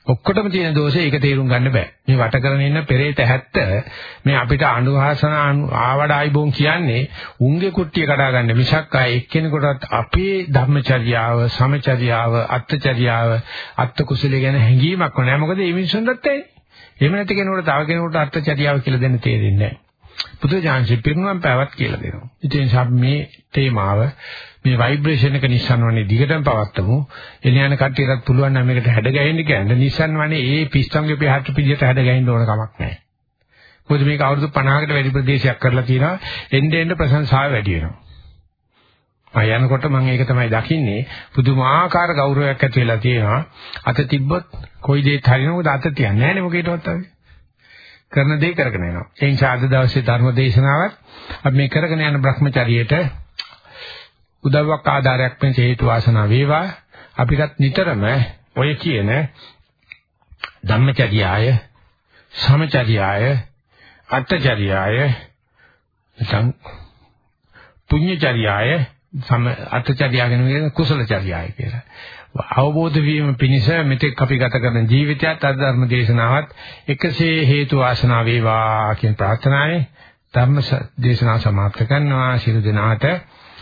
Speaker 1: ඔක්කොටම තියෙන දෝෂේ ඒක තේරුම් ගන්න බෑ. මේ වට කරගෙන ඉන්න පෙරේත 70 මේ අපිට අනුහාසන ආවඩ ආයිබෝන් කියන්නේ උන්ගේ කුට්ටිය කඩා ගන්න මිසක් ආ එක්කෙනෙකුටත් අපේ ධර්මචර්යාව, සමචර්යාව, අත්චර්යාව, අත්ත කුසලිය ගැන හැඟීමක් නැහැ. මොකද මේ මිනිස්සුන්ටත් ඇයි. එහෙම නැති කෙනෙකුට තව කෙනෙකුට අත්චර්යාව කියලා දෙන්න තේරෙන්නේ නැහැ. පුදුජාන්සි පිරුණම් පැවත් කියලා දෙනවා. ඉතින් මේ තේමාව මේ ভাইබ්‍රේෂන් එක Nissan වනේ දිගටම පවත්තමු. එන යන කට්ටියටත් පුළුවන් නම් මේකට හැඩ ගැහෙන්න කියන්නේ Nissan වනේ ඒ පිස්ටන්ගේ පහට පිළියට හැඩ ගැහෙන්න ඕන කමක් නැහැ. මොකද මේක අවුරුදු 50කට වැඩි ප්‍රදේශයක් කරලා තියෙනවා. එන්න එන්න ප්‍රශංසාව වැඩි වෙනවා. මම යනකොට මම ඒක තමයි දකින්නේ පුදුමාකාර ගෞරවයක් ඇති වෙලා තියෙනවා. අත තිබ්බොත් කොයි දෙයක් හරිනවද අත තියන්නේ නැහැ නේ මොකේටවත් අපි. කරන දේ කරගෙන යනවා. ඒ නිසා අද දවසේ ධර්ම දේශනාවත් අපි මේ කරගෙන යන Brahmacharyaට උදව්වක් ආධාරයක් වෙන හේතු වාසනා වේවා. අපිටත් නිතරම ඔය කියන ධම්මචර්යාය, සමචර්යාය, අටචර්යාය, නැත්නම් පුඤ්ඤචර්යාය, සම අටචර්යාය ගැන කියන කුසලචර්යාය කියලා. අවබෝධ වීම පිණිස මෙතෙක් අපි ගත කරන ජීවිතයත් අද ධර්ම දේශනාවත් එකසේ හේතු වාසනා වේවා කියන ප්‍රාර්ථනාවයි ධර්ම දේශනාව සමාප්ත කරනවා ශිරු දිනාට